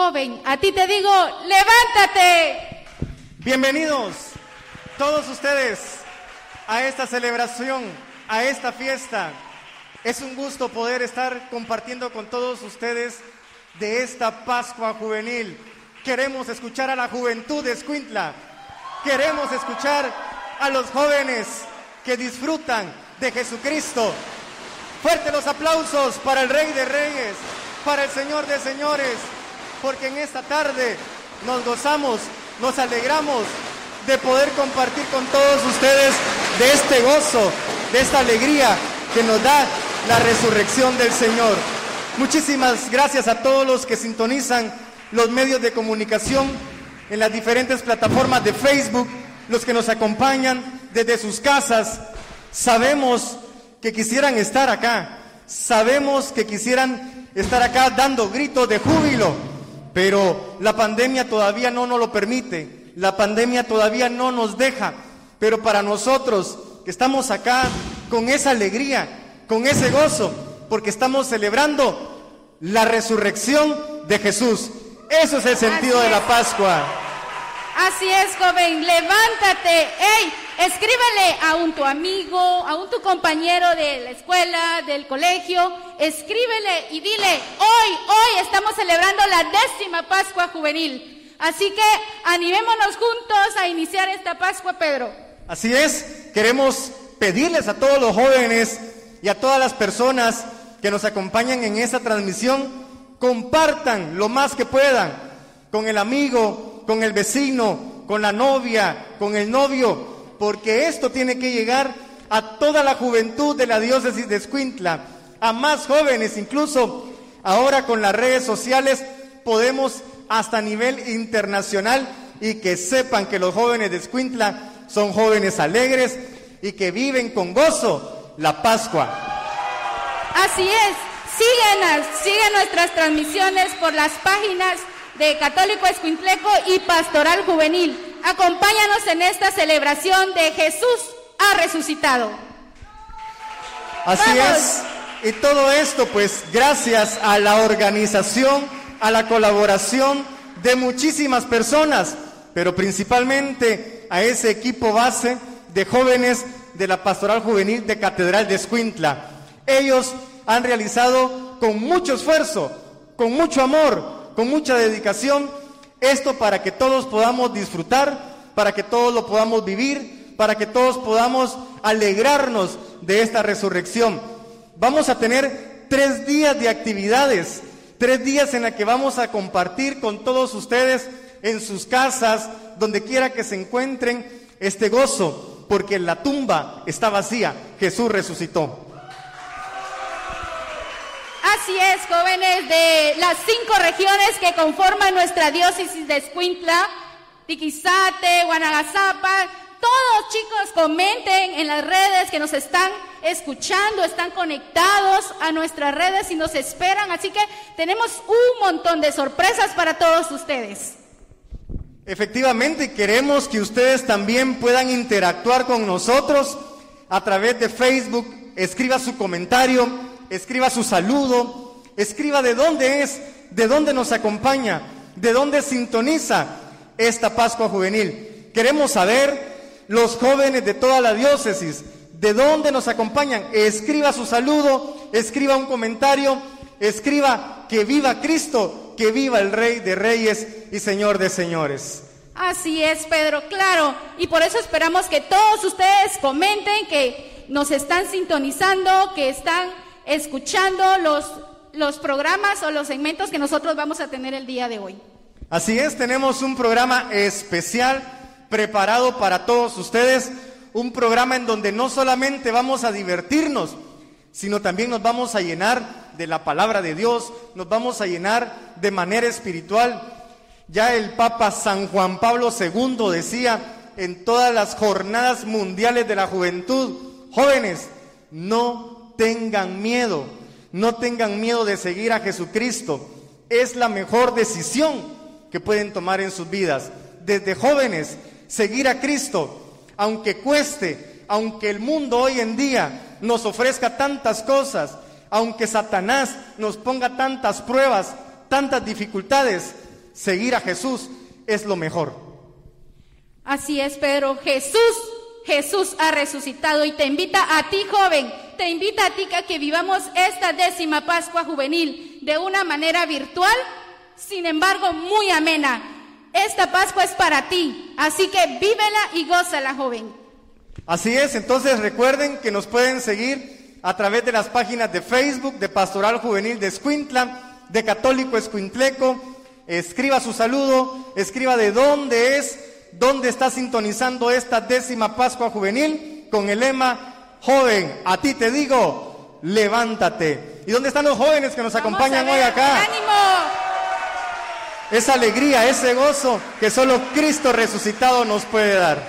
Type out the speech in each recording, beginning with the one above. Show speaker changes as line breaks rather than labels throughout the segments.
Joven, a ti te digo, levántate.
Bienvenidos todos ustedes a esta celebración, a esta fiesta. Es un gusto poder estar compartiendo con todos ustedes de esta Pascua juvenil. Queremos escuchar a la juventud de Escuintla. Queremos escuchar a los jóvenes que disfrutan de Jesucristo. Fuerte los aplausos para el Rey de Reyes, para el Señor de Señores, porque en esta tarde nos gozamos, nos alegramos de poder compartir con todos ustedes de este gozo, de esta alegría que nos da la resurrección del Señor. Muchísimas gracias a todos los que sintonizan los medios de comunicación en las diferentes plataformas de Facebook, los que nos acompañan desde sus casas. Sabemos que quisieran estar acá, sabemos que quisieran estar acá dando gritos de júbilo, pero la pandemia todavía no nos lo permite, la pandemia todavía no nos deja, pero para nosotros que estamos acá con esa alegría, con ese gozo, porque estamos celebrando la resurrección de Jesús. Eso es el sentido de la Pascua.
Así es, joven, levántate. ¡Ey! Escríbele a un tu amigo, a un tu compañero de la escuela, del colegio. Escríbele y dile, hoy, hoy estamos celebrando la décima Pascua juvenil. Así que animémonos juntos a iniciar esta Pascua, Pedro.
Así es, queremos pedirles a todos los jóvenes y a todas las personas que nos acompañan en esta transmisión, compartan lo más que puedan con el amigo, con el vecino, con la novia, con el novio, porque esto tiene que llegar a toda la juventud de la diócesis de Escuintla, a más jóvenes, incluso ahora con las redes sociales podemos hasta nivel internacional y que sepan que los jóvenes de Escuintla son jóvenes alegres y que viven con gozo la Pascua.
Así es, síguenos, sigue nuestras transmisiones por las páginas de Católico Escuintleco y Pastoral Juvenil. Acompáñanos en esta celebración de Jesús ha resucitado.
Así es, y todo esto pues gracias a la organización, a la colaboración de muchísimas personas, pero principalmente a ese equipo base de jóvenes de la Pastoral Juvenil de Catedral de Escuintla. Ellos han realizado con mucho esfuerzo, con mucho amor, con mucha dedicación, esto para que todos podamos disfrutar, para que todos lo podamos vivir, para que todos podamos alegrarnos de esta resurrección. Vamos a tener tres días de actividades, tres días en la que vamos a compartir con todos ustedes en sus casas, donde quiera que se encuentren, este gozo, porque la tumba está vacía, Jesús resucitó.
Así es, jóvenes de las cinco regiones que conforman nuestra diócesis de Escuintla, Tiquizate, Guanagazapa, todos chicos comenten en las redes que nos están escuchando, están conectados a nuestras redes y nos esperan, así que tenemos un montón de sorpresas para todos ustedes.
Efectivamente, queremos que ustedes también puedan interactuar con nosotros a través de Facebook. Escriba su comentario, escriba su saludo, escriba de dónde es, de dónde nos acompaña, de dónde sintoniza esta Pascua Juvenil. Queremos saber los jóvenes de toda la diócesis, de dónde nos acompañan. Escriba su saludo, escriba un comentario, escriba que viva Cristo, que viva el Rey de Reyes y Señor de Señores.
Así es, Pedro, claro. Y por eso esperamos que todos ustedes comenten que nos están sintonizando, que están escuchando los, los programas o los segmentos que nosotros vamos a tener el día de hoy.
Así es, tenemos un programa especial preparado para todos ustedes, un programa en donde no solamente vamos a divertirnos, sino también nos vamos a llenar de la palabra de Dios, nos vamos a llenar de manera espiritual. Ya el Papa San Juan Pablo II decía en todas las jornadas mundiales de la juventud, jóvenes, no tengan miedo, no tengan miedo de seguir a Jesucristo. Es la mejor decisión que pueden tomar en sus vidas. Desde jóvenes, seguir a Cristo, aunque cueste, aunque el mundo hoy en día nos ofrezca tantas cosas, aunque Satanás nos ponga tantas pruebas, tantas dificultades, seguir a Jesús es lo mejor.
Así es, Pedro. Jesús, Jesús ha resucitado y te invita a ti, joven, te invita a ti a que vivamos esta décima Pascua juvenil de una manera virtual, sin embargo muy amena. Esta Pascua es para ti, así que vívela y gózala, joven.
Así es, entonces recuerden que nos pueden seguir a través de las páginas de Facebook de Pastoral Juvenil de Escuintla, de Católico Escuintleco. Escriba su saludo, escriba de dónde es, dónde está sintonizando esta décima Pascua Juvenil con el lema, joven, a ti te digo, levántate. ¿Y dónde están los jóvenes que nos acompañan hoy acá?
¡Ánimo!
Esa alegría, ese gozo que solo Cristo resucitado nos puede dar.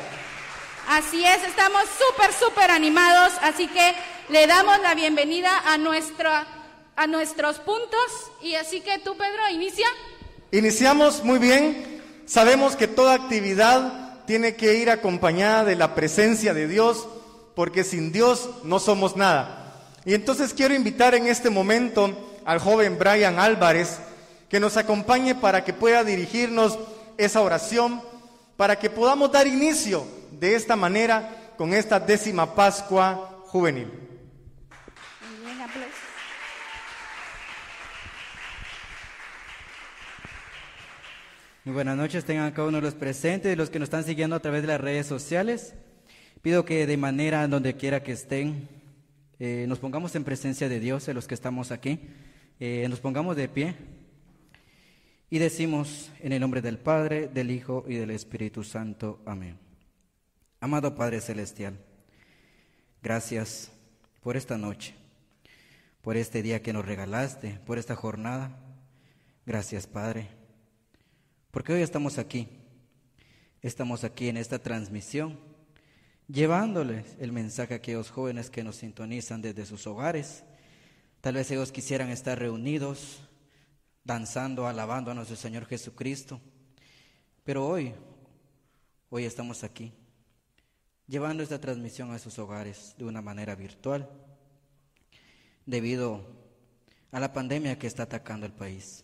Así es, estamos súper, súper animados, así que le damos la bienvenida a, nuestra, a nuestros puntos. Y así que tú, Pedro, inicia.
Iniciamos muy bien. Sabemos que toda actividad tiene que ir acompañada de la presencia de Dios, porque sin Dios no somos nada. Y entonces quiero invitar en este momento al joven Brian Álvarez que nos acompañe para que pueda dirigirnos esa oración, para que podamos dar inicio de esta manera con esta décima Pascua juvenil.
Muy buenas noches, tengan cada uno de los presentes y los que nos están siguiendo a través de las redes sociales. Pido que de manera donde quiera que estén, eh, nos pongamos en presencia de Dios, de los que estamos aquí, eh, nos pongamos de pie y decimos en el nombre del Padre, del Hijo y del Espíritu Santo. Amén. Amado Padre Celestial, gracias por esta noche, por este día que nos regalaste, por esta jornada. Gracias, Padre, porque hoy estamos aquí, estamos aquí en esta transmisión, llevándoles el mensaje a aquellos jóvenes que nos sintonizan desde sus hogares. Tal vez ellos quisieran estar reunidos, danzando, alabando a nuestro Señor Jesucristo, pero hoy, hoy estamos aquí llevando esta transmisión a sus hogares de una manera virtual, debido a la pandemia que está atacando el país.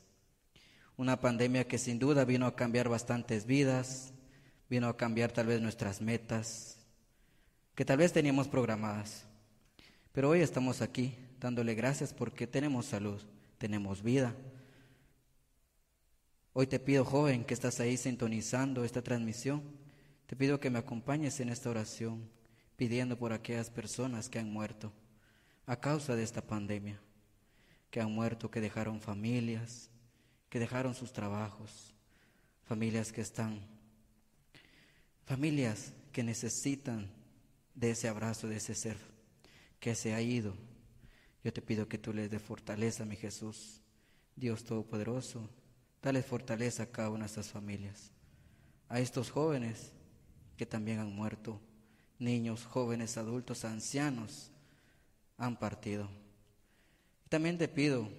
Una pandemia que sin duda vino a cambiar bastantes vidas, vino a cambiar tal vez nuestras metas, que tal vez teníamos programadas. Pero hoy estamos aquí dándole gracias porque tenemos salud, tenemos vida. Hoy te pido, joven, que estás ahí sintonizando esta transmisión, te pido que me acompañes en esta oración, pidiendo por aquellas personas que han muerto a causa de esta pandemia, que han muerto, que dejaron familias, que dejaron sus trabajos, familias que están, familias que necesitan de ese abrazo, de ese ser que se ha ido. Yo te pido que tú les dé fortaleza, mi Jesús, Dios Todopoderoso, dale fortaleza a cada una de estas familias, a estos jóvenes que también han muerto. Niños, jóvenes, adultos, ancianos han partido. También te pido,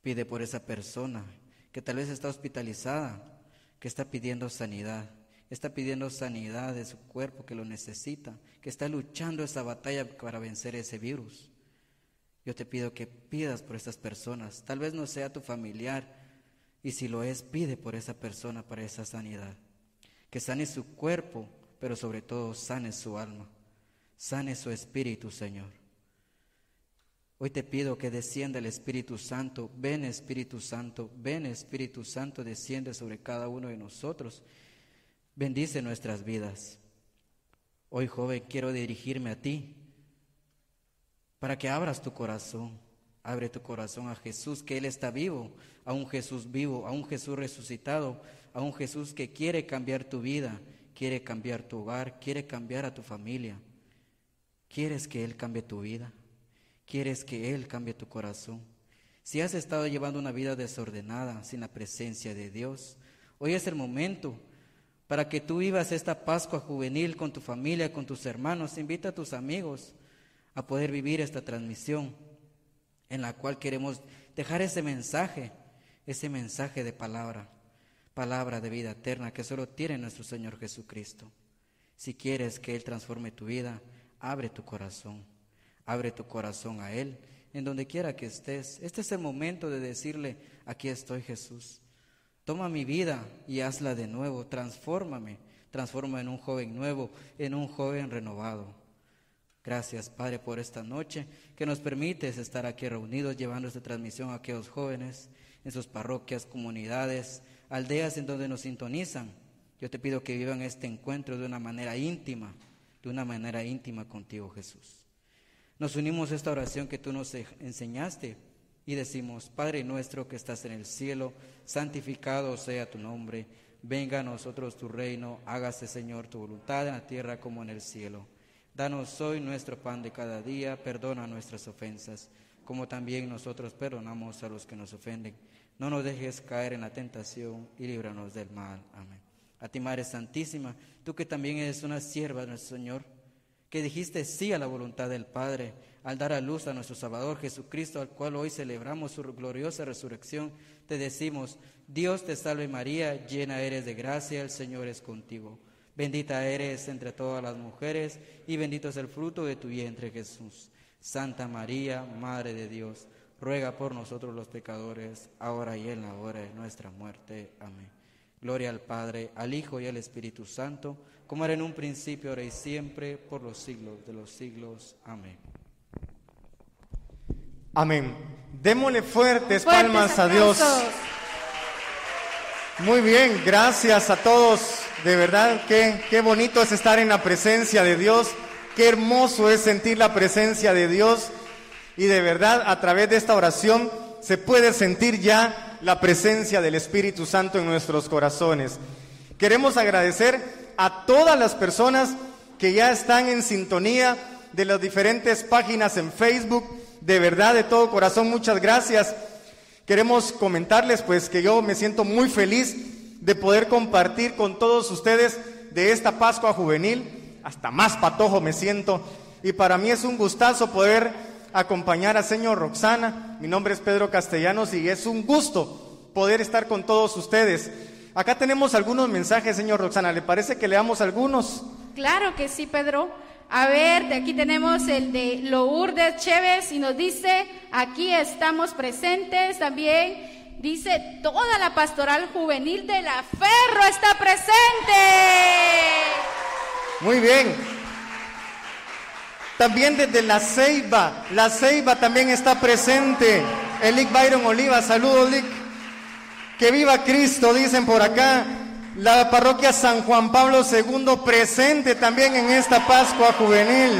pide por esa persona que tal vez está hospitalizada, que está pidiendo sanidad, está pidiendo sanidad de su cuerpo que lo necesita, que está luchando esa batalla para vencer ese virus. Yo te pido que pidas por estas personas. Tal vez no sea tu familiar y si lo es, pide por esa persona para esa sanidad que sane su cuerpo, pero sobre todo sane su alma, sane su espíritu, Señor. Hoy te pido que descienda el Espíritu Santo, ven Espíritu Santo, ven Espíritu Santo, desciende sobre cada uno de nosotros, bendice nuestras vidas. Hoy, joven, quiero dirigirme a ti para que abras tu corazón, abre tu corazón a Jesús, que Él está vivo, a un Jesús vivo, a un Jesús resucitado, a un Jesús que quiere cambiar tu vida, quiere cambiar tu hogar, quiere cambiar a tu familia. ¿Quieres que Él cambie tu vida? ¿Quieres que Él cambie tu corazón? Si has estado llevando una vida desordenada, sin la presencia de Dios, hoy es el momento para que tú vivas esta Pascua juvenil con tu familia, con tus hermanos. Invita a tus amigos a poder vivir esta transmisión en la cual queremos dejar ese mensaje, ese mensaje de palabra palabra de vida eterna que solo tiene nuestro Señor Jesucristo. Si quieres que Él transforme tu vida, abre tu corazón, abre tu corazón a Él, en donde quiera que estés. Este es el momento de decirle, aquí estoy Jesús. Toma mi vida y hazla de nuevo, transfórmame, transforma en un joven nuevo, en un joven renovado. Gracias, Padre, por esta noche que nos permites estar aquí reunidos llevando esta transmisión a aquellos jóvenes en sus parroquias, comunidades, aldeas en donde nos sintonizan. Yo te pido que vivan este encuentro de una manera íntima, de una manera íntima contigo, Jesús. Nos unimos a esta oración que tú nos enseñaste y decimos, Padre nuestro que estás en el cielo, santificado sea tu nombre, venga a nosotros tu reino, hágase Señor tu voluntad en la tierra como en el cielo. Danos hoy nuestro pan de cada día, perdona nuestras ofensas, como también nosotros perdonamos a los que nos ofenden. No nos dejes caer en la tentación y líbranos del mal. Amén. A ti, Madre Santísima, tú que también eres una sierva de nuestro Señor, que dijiste sí a la voluntad del Padre al dar a luz a nuestro Salvador Jesucristo, al cual hoy celebramos su gloriosa resurrección, te decimos, Dios te salve María, llena eres de gracia, el Señor es contigo. Bendita eres entre todas las mujeres y bendito es el fruto de tu vientre Jesús. Santa María, Madre de Dios, ruega por nosotros los pecadores, ahora y en la hora de nuestra muerte. Amén. Gloria al Padre, al Hijo y al Espíritu Santo, como era en un principio, ahora y siempre, por los siglos de los siglos. Amén.
Amén. Démosle fuertes, palmas a Dios. Muy bien, gracias a todos. De verdad, qué, qué bonito es estar en la presencia de Dios. Qué hermoso es sentir la presencia de Dios. Y de verdad, a través de esta oración se puede sentir ya la presencia del Espíritu Santo en nuestros corazones. Queremos agradecer a todas las personas que ya están en sintonía de las diferentes páginas en Facebook. De verdad, de todo corazón, muchas gracias. Queremos comentarles pues que yo me siento muy feliz de poder compartir con todos ustedes de esta Pascua juvenil. Hasta más patojo me siento. Y para mí es un gustazo poder acompañar a señor Roxana. Mi nombre es Pedro Castellanos y es un gusto poder estar con todos ustedes. Acá tenemos algunos mensajes, señor Roxana. ¿Le parece que leamos algunos?
Claro que sí, Pedro. A ver, aquí tenemos el de Lourdes Chévez y nos dice, aquí estamos presentes también. Dice, toda la pastoral juvenil de la Ferro está presente.
Muy bien. También desde la Ceiba, la Ceiba también está presente. Elic Byron Oliva, saludos Lick. Que viva Cristo, dicen por acá. La parroquia San Juan Pablo II presente también en esta Pascua Juvenil.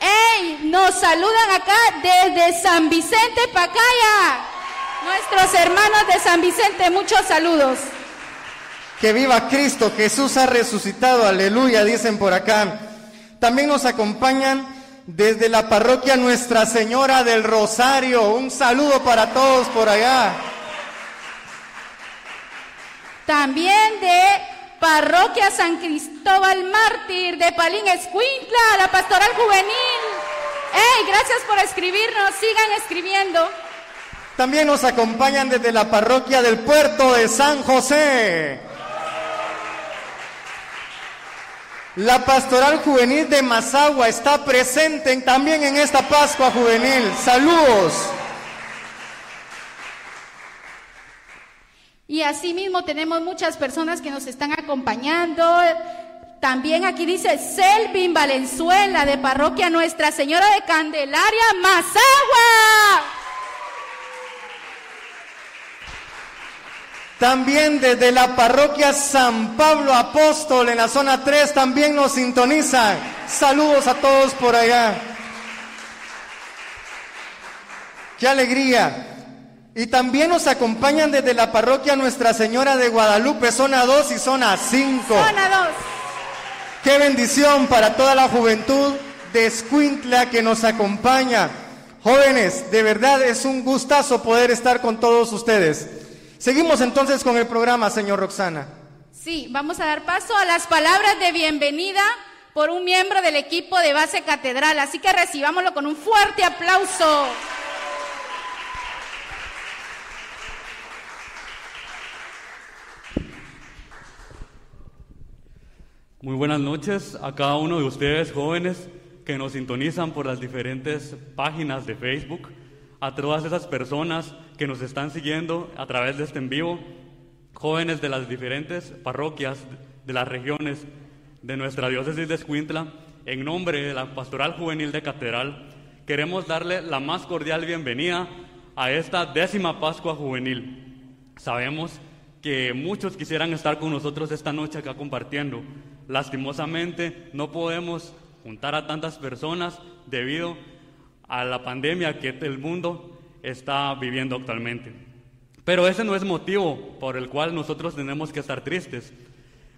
¡Ey! Nos saludan acá desde San Vicente Pacaya. Nuestros hermanos de San Vicente, muchos saludos.
Que viva Cristo, Jesús ha resucitado, aleluya, dicen por acá. También nos acompañan desde la parroquia Nuestra Señora del Rosario. Un saludo para todos por allá.
También de Parroquia San Cristóbal Mártir de Palín Escuintla, la pastoral juvenil. ¡Ey! Gracias por escribirnos, sigan escribiendo.
También nos acompañan desde la parroquia del puerto de San José. La pastoral juvenil de Mazagua está presente también en esta Pascua juvenil. Saludos.
Y asimismo tenemos muchas personas que nos están acompañando. También aquí dice Selvin Valenzuela de Parroquia Nuestra Señora de Candelaria, Mazagua.
También desde la parroquia San Pablo Apóstol en la zona 3 también nos sintonizan. Saludos a todos por allá. Qué alegría. Y también nos acompañan desde la parroquia Nuestra Señora de Guadalupe, zona 2 y zona 5.
Zona 2.
Qué bendición para toda la juventud de Escuintla que nos acompaña. Jóvenes, de verdad es un gustazo poder estar con todos ustedes. Seguimos entonces con el programa, señor Roxana.
Sí, vamos a dar paso a las palabras de bienvenida por un miembro del equipo de base catedral. Así que recibámoslo con un fuerte aplauso.
Muy buenas noches a cada uno de ustedes jóvenes que nos sintonizan por las diferentes páginas de Facebook, a todas esas personas que nos están siguiendo a través de este en vivo, jóvenes de las diferentes parroquias de las regiones de nuestra diócesis de Escuintla, en nombre de la Pastoral Juvenil de Catedral, queremos darle la más cordial bienvenida a esta décima Pascua Juvenil. Sabemos que muchos quisieran estar con nosotros esta noche acá compartiendo. Lastimosamente no podemos juntar a tantas personas debido a la pandemia que el mundo está viviendo actualmente. Pero ese no es motivo por el cual nosotros tenemos que estar tristes.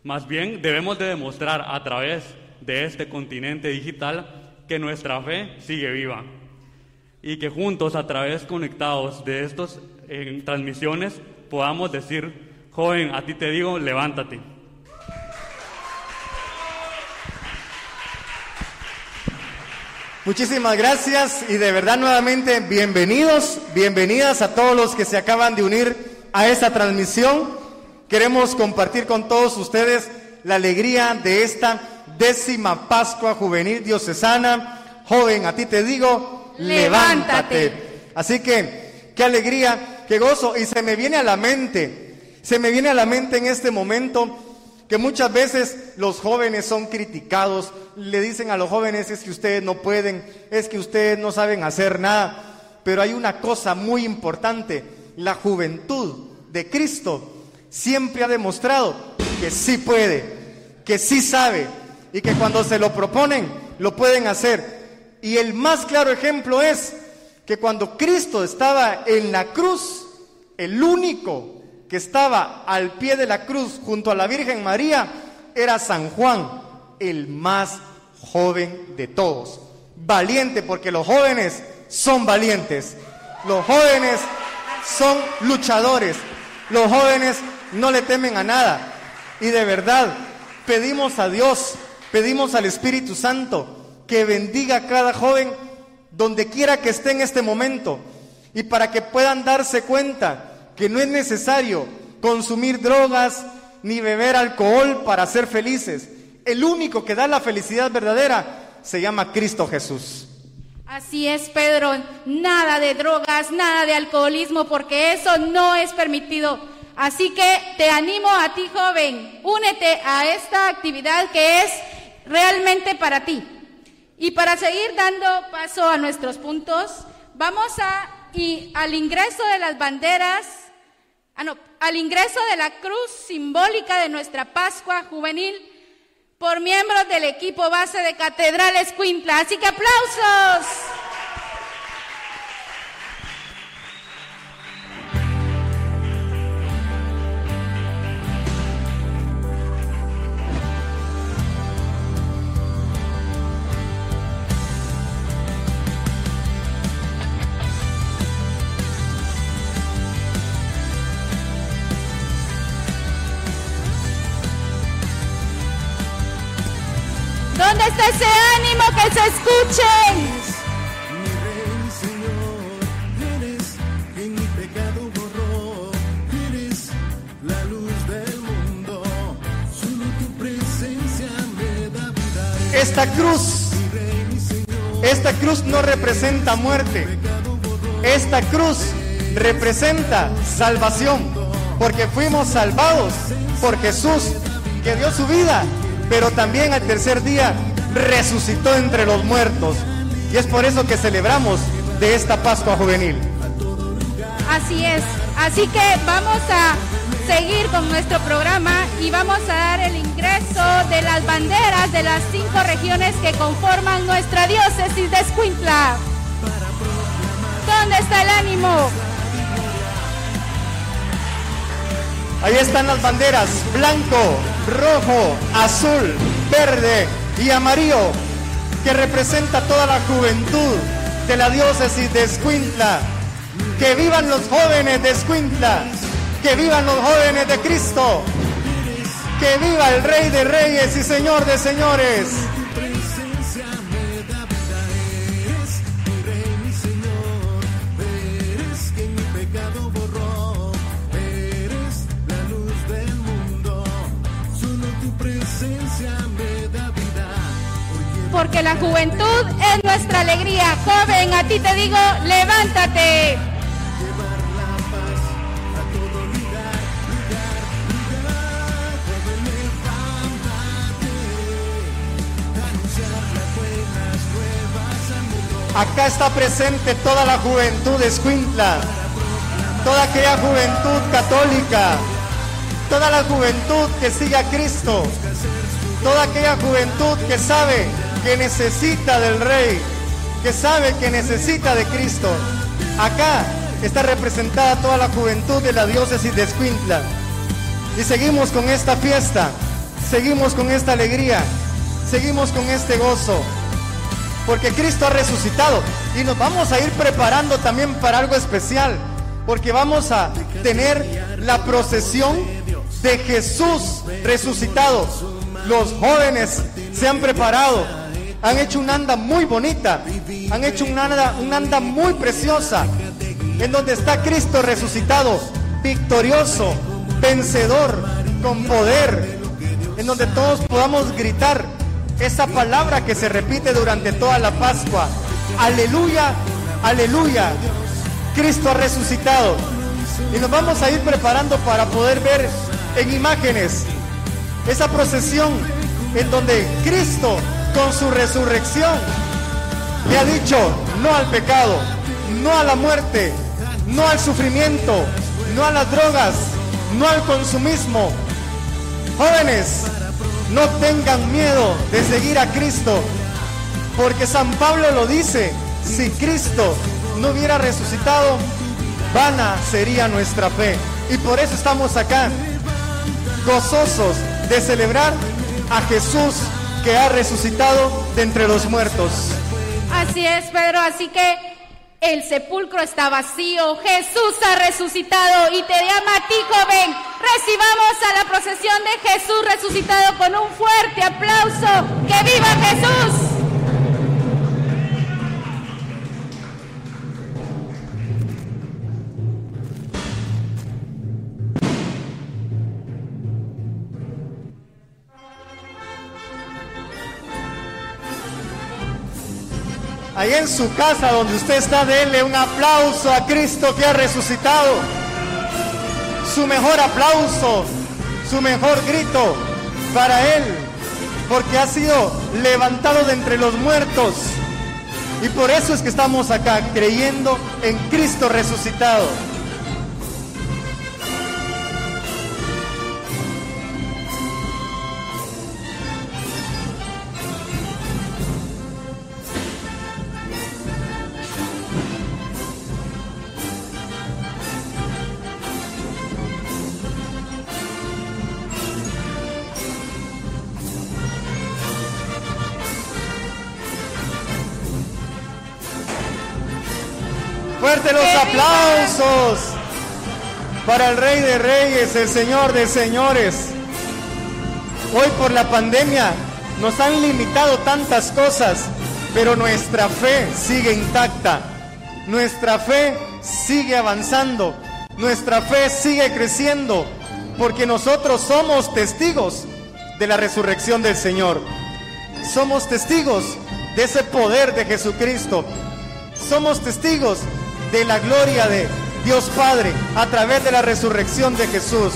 Más bien debemos de demostrar a través de este continente digital que nuestra fe sigue viva y que juntos a través conectados de estas transmisiones podamos decir, joven, a ti te digo, levántate.
Muchísimas gracias y de verdad nuevamente bienvenidos, bienvenidas a todos los que se acaban de unir a esta transmisión. Queremos compartir con todos ustedes la alegría de esta décima Pascua Juvenil Diocesana. Joven, a ti te digo, levántate. Así que, qué alegría, qué gozo. Y se me viene a la mente, se me viene a la mente en este momento que muchas veces los jóvenes son criticados, le dicen a los jóvenes es que ustedes no pueden, es que ustedes no saben hacer nada, pero hay una cosa muy importante, la juventud de Cristo siempre ha demostrado que sí puede, que sí sabe y que cuando se lo proponen lo pueden hacer. Y el más claro ejemplo es que cuando Cristo estaba en la cruz, el único que estaba al pie de la cruz junto a la Virgen María era San Juan, el más joven de todos. Valiente porque los jóvenes son valientes. Los jóvenes son luchadores. Los jóvenes no le temen a nada. Y de verdad, pedimos a Dios, pedimos al Espíritu Santo que bendiga a cada joven donde quiera que esté en este momento y para que puedan darse cuenta que no es necesario consumir drogas ni beber alcohol para ser felices. El único que da la felicidad verdadera se llama Cristo Jesús.
Así es, Pedro, nada de drogas, nada de alcoholismo, porque eso no es permitido. Así que te animo a ti, joven, únete a esta actividad que es realmente para ti. Y para seguir dando paso a nuestros puntos, vamos a y al ingreso de las banderas Ah, no, al ingreso de la cruz simbólica de nuestra Pascua juvenil por miembros del equipo base de Catedrales Quintla. Así que aplausos.
Vida.
Esta cruz, esta cruz no representa muerte. Esta cruz representa salvación, porque fuimos salvados por Jesús, que dio su vida pero también al tercer día resucitó entre los muertos. Y es por eso que celebramos de esta Pascua juvenil.
Así es. Así que vamos a seguir con nuestro programa y vamos a dar el ingreso de las banderas de las cinco regiones que conforman nuestra diócesis de Escuintla. ¿Dónde está el ánimo?
Ahí están las banderas, blanco, rojo, azul, verde y amarillo, que representa toda la juventud de la diócesis de Escuintla. Que vivan los jóvenes de Escuintla, que vivan los jóvenes de Cristo, que viva el Rey de Reyes y Señor de Señores.
la juventud es nuestra alegría. Joven, a ti te digo, levántate.
Acá está presente toda la juventud de Escuintla, toda aquella juventud católica, toda la juventud que sigue a Cristo, toda aquella juventud que sabe que necesita del Rey, que sabe que necesita de Cristo. Acá está representada toda la juventud de la diócesis de Escuintla. Y seguimos con esta fiesta, seguimos con esta alegría, seguimos con este gozo, porque Cristo ha resucitado y nos vamos a ir preparando también para algo especial, porque vamos a tener la procesión de Jesús resucitado. Los jóvenes se han preparado, han hecho una anda muy bonita, han hecho una anda, una anda muy preciosa, en donde está Cristo resucitado, victorioso, vencedor, con poder, en donde todos podamos gritar esa palabra que se repite durante toda la Pascua. Aleluya, aleluya. Cristo ha resucitado. Y nos vamos a ir preparando para poder ver en imágenes esa procesión en donde Cristo con su resurrección le ha dicho no al pecado, no a la muerte, no al sufrimiento, no a las drogas, no al consumismo. Jóvenes, no tengan miedo de seguir a Cristo, porque San Pablo lo dice, si Cristo no hubiera resucitado, vana sería nuestra fe. Y por eso estamos acá, gozosos de celebrar a Jesús que ha resucitado de entre los muertos.
Así es, Pedro, así que el sepulcro está vacío, Jesús ha resucitado y te llama a ti, joven. Recibamos a la procesión de Jesús resucitado con un fuerte aplauso. ¡Que viva Jesús!
Ahí en su casa donde usted está, denle un aplauso a Cristo que ha resucitado. Su mejor aplauso, su mejor grito para Él, porque ha sido levantado de entre los muertos. Y por eso es que estamos acá, creyendo en Cristo resucitado. Para el Rey de Reyes, el Señor de Señores. Hoy por la pandemia nos han limitado tantas cosas, pero nuestra fe sigue intacta. Nuestra fe sigue avanzando. Nuestra fe sigue creciendo, porque nosotros somos testigos de la resurrección del Señor. Somos testigos de ese poder de Jesucristo. Somos testigos de la gloria de Dios Padre a través de la resurrección de Jesús.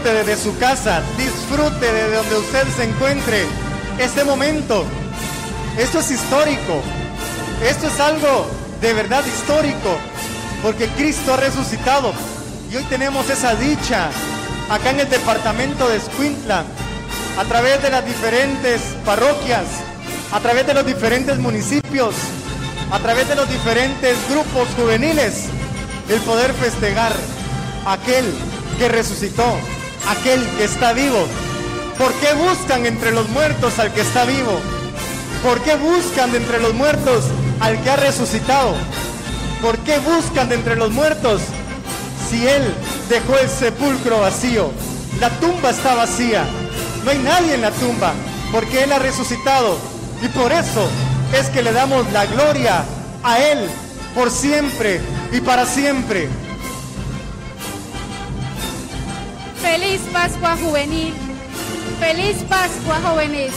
Disfrute desde su casa, disfrute de donde usted se encuentre. Este momento. Esto es histórico, esto es algo de verdad histórico, porque Cristo ha resucitado. Y hoy tenemos esa dicha acá en el departamento de Escuintla, a través de las diferentes parroquias, a través de los diferentes municipios, a través de los diferentes grupos juveniles, el poder festejar aquel que resucitó, aquel que está vivo. ¿Por qué buscan entre los muertos al que está vivo? ¿Por qué buscan de entre los muertos al que ha resucitado? ¿Por qué buscan de entre los muertos si Él dejó el sepulcro vacío? La tumba está vacía. No hay nadie en la tumba porque Él ha resucitado. Y por eso es que le damos la gloria a Él por siempre y para siempre.
Feliz Pascua Juvenil. Feliz Pascua Jóvenes.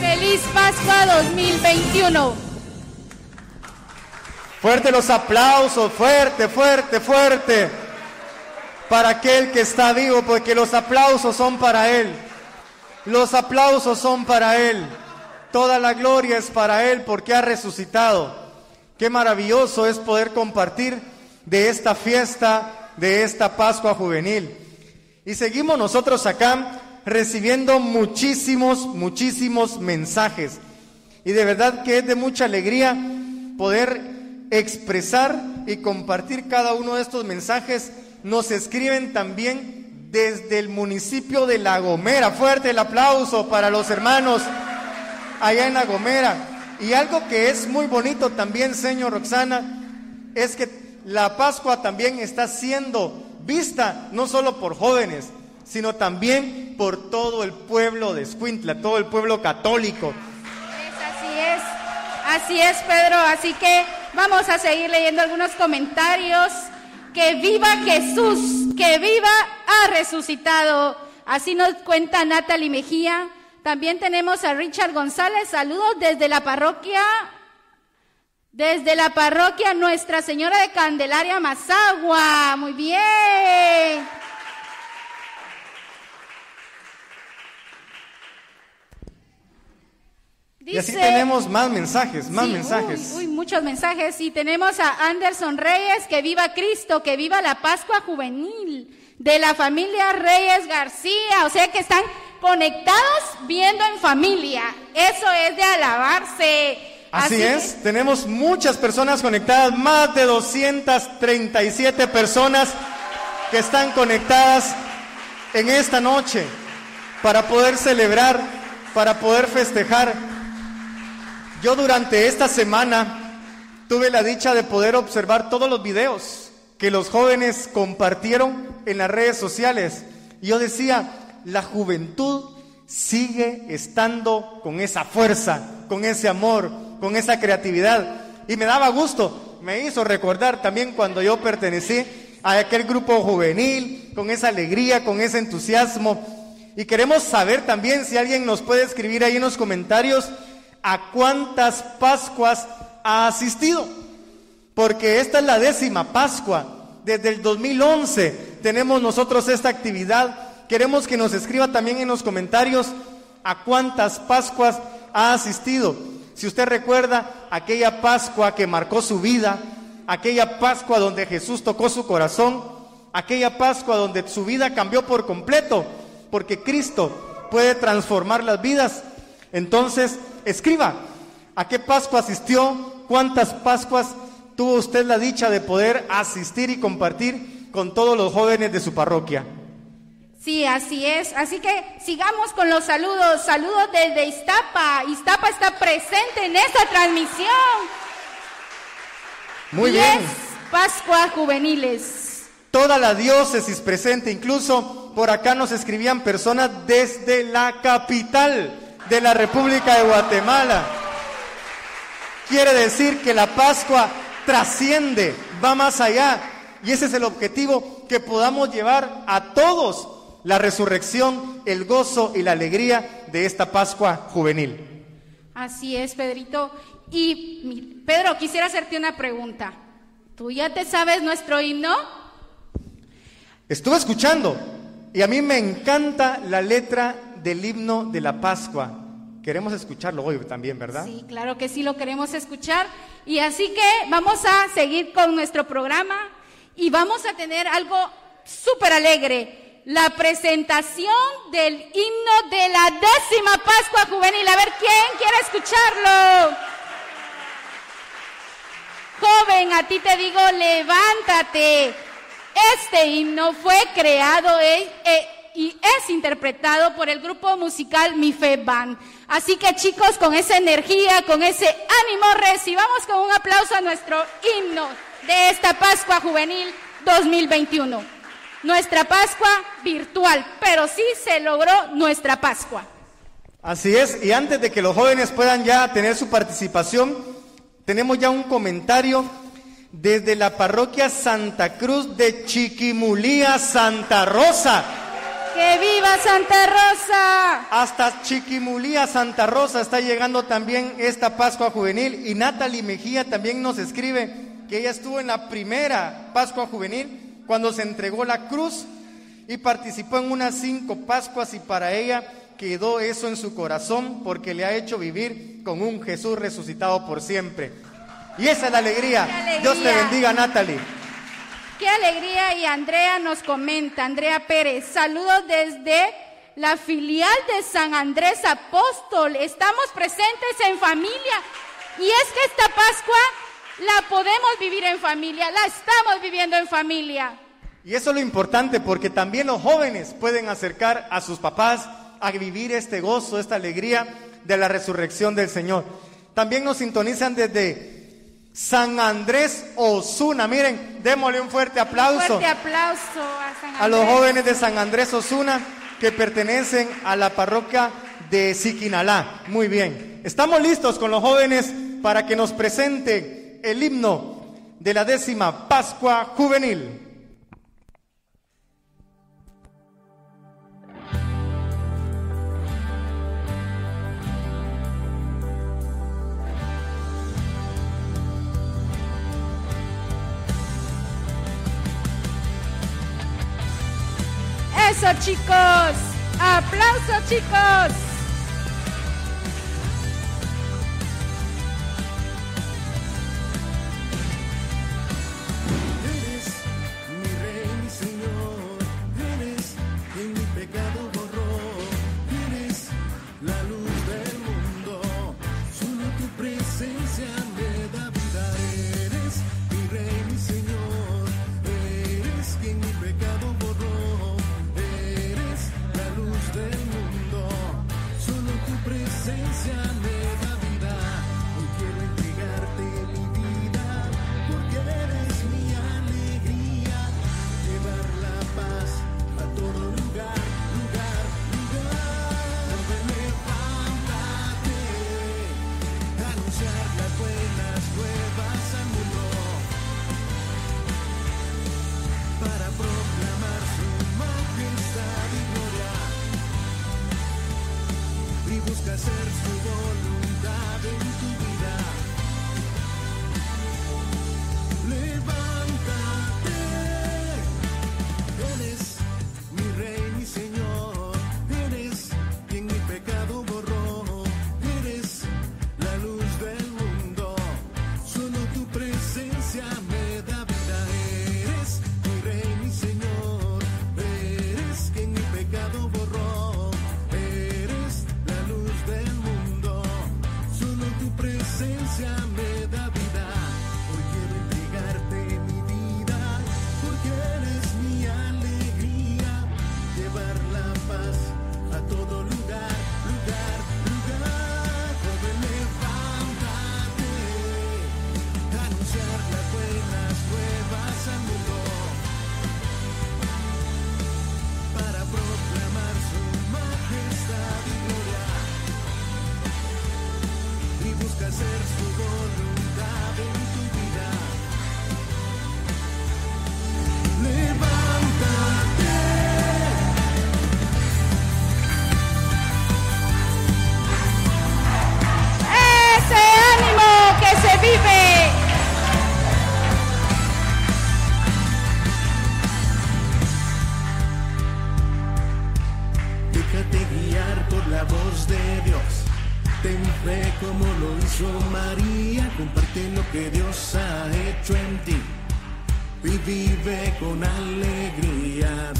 Feliz Pascua 2021.
Fuerte los aplausos, fuerte, fuerte, fuerte. Para aquel que está vivo, porque los aplausos son para Él. Los aplausos son para Él. Toda la gloria es para Él porque ha resucitado. Qué maravilloso es poder compartir de esta fiesta, de esta Pascua juvenil. Y seguimos nosotros acá recibiendo muchísimos, muchísimos mensajes. Y de verdad que es de mucha alegría poder expresar y compartir cada uno de estos mensajes. Nos escriben también desde el municipio de La Gomera. Fuerte el aplauso para los hermanos allá en La Gomera. Y algo que es muy bonito también, señor Roxana, es que la Pascua también está siendo vista no solo por jóvenes, sino también por todo el pueblo de Escuintla, todo el pueblo católico.
Así es. Así es, Pedro. Así que vamos a seguir leyendo algunos comentarios. Que viva Jesús, que viva ha resucitado. Así nos cuenta Natalie Mejía. También tenemos a Richard González. Saludos desde la parroquia. Desde la parroquia Nuestra Señora de Candelaria Mazagua. Muy bien.
Y así tenemos más mensajes, más
Sí,
mensajes.
Uy, uy, muchos mensajes. Y tenemos a Anderson Reyes, que viva Cristo, que viva la Pascua Juvenil de la familia Reyes García. O sea que están conectados viendo en familia. Eso es de alabarse.
Así,
que-
es, tenemos muchas personas conectadas, más de 237 personas que están conectadas en esta noche para poder celebrar, para poder festejar. Yo durante esta semana tuve la dicha de poder observar todos los videos que los jóvenes compartieron en las redes sociales. Y yo decía, la juventud sigue estando con esa fuerza, con ese amor, con esa creatividad. Y me daba gusto, me hizo recordar también cuando yo pertenecí a aquel grupo juvenil, con esa alegría, con ese entusiasmo. Y queremos saber también si alguien nos puede escribir ahí en los comentarios a cuántas Pascuas ha asistido. Porque esta es la décima Pascua. Desde el 2011 tenemos nosotros esta actividad. Queremos que nos escriba también en los comentarios a cuántas Pascuas ha asistido. Si usted recuerda aquella Pascua que marcó su vida, aquella Pascua donde Jesús tocó su corazón, aquella Pascua donde su vida cambió por completo, porque Cristo puede transformar las vidas. Entonces, escriba, ¿a qué Pascua asistió? ¿Cuántas Pascuas tuvo usted la dicha de poder asistir y compartir con todos los jóvenes de su parroquia?
Sí, así es. Así que sigamos con los saludos. Saludos desde Iztapa. Iztapa está presente en esta transmisión.
Muy
Diez
bien.
Pascua Juveniles.
Toda la diócesis presente, incluso por acá nos escribían personas desde la capital de la República de Guatemala. Quiere decir que la Pascua trasciende, va más allá. Y ese es el objetivo, que podamos llevar a todos la resurrección, el gozo y la alegría de esta Pascua juvenil.
Así es, Pedrito. Y Pedro, quisiera hacerte una pregunta. ¿Tú ya te sabes nuestro himno?
Estuve escuchando y a mí me encanta la letra del himno de la Pascua. Queremos escucharlo hoy también, ¿verdad?
Sí, claro que sí lo queremos escuchar. Y así que vamos a seguir con nuestro programa y vamos a tener algo súper alegre. La presentación del himno de la décima Pascua Juvenil. A ver, ¿quién quiere escucharlo? Joven, a ti te digo, levántate. Este himno fue creado eh, eh, y es interpretado por el grupo musical Mi Fe Band. Así que chicos, con esa energía, con ese ánimo, recibamos con un aplauso a nuestro himno de esta Pascua Juvenil 2021. Nuestra Pascua virtual, pero sí se logró nuestra Pascua.
Así es, y antes de que los jóvenes puedan ya tener su participación, tenemos ya un comentario desde la parroquia Santa Cruz de Chiquimulía, Santa Rosa.
¡Que viva Santa Rosa!
Hasta Chiquimulía, Santa Rosa está llegando también esta Pascua Juvenil y Natalie Mejía también nos escribe que ella estuvo en la primera Pascua Juvenil cuando se entregó la cruz y participó en unas cinco Pascuas y para ella quedó eso en su corazón porque le ha hecho vivir con un Jesús resucitado por siempre. Y esa es la alegría. Dios te bendiga, Natalie.
Qué alegría y Andrea nos comenta, Andrea Pérez, saludos desde la filial de San Andrés Apóstol. Estamos presentes en familia y es que esta Pascua la podemos vivir en familia, la estamos viviendo en familia.
Y eso es lo importante porque también los jóvenes pueden acercar a sus papás a vivir este gozo, esta alegría de la resurrección del Señor. También nos sintonizan desde San Andrés Osuna. Miren, démosle un fuerte aplauso
Fuerte aplauso a San
a los
Andrés.
jóvenes de San Andrés Osuna que pertenecen a la parroquia de Siquinalá. Muy bien. Estamos listos con los jóvenes para que nos presente el himno de la décima Pascua Juvenil.
Eso chicos, aplauso chicos.
Y vive con alegría.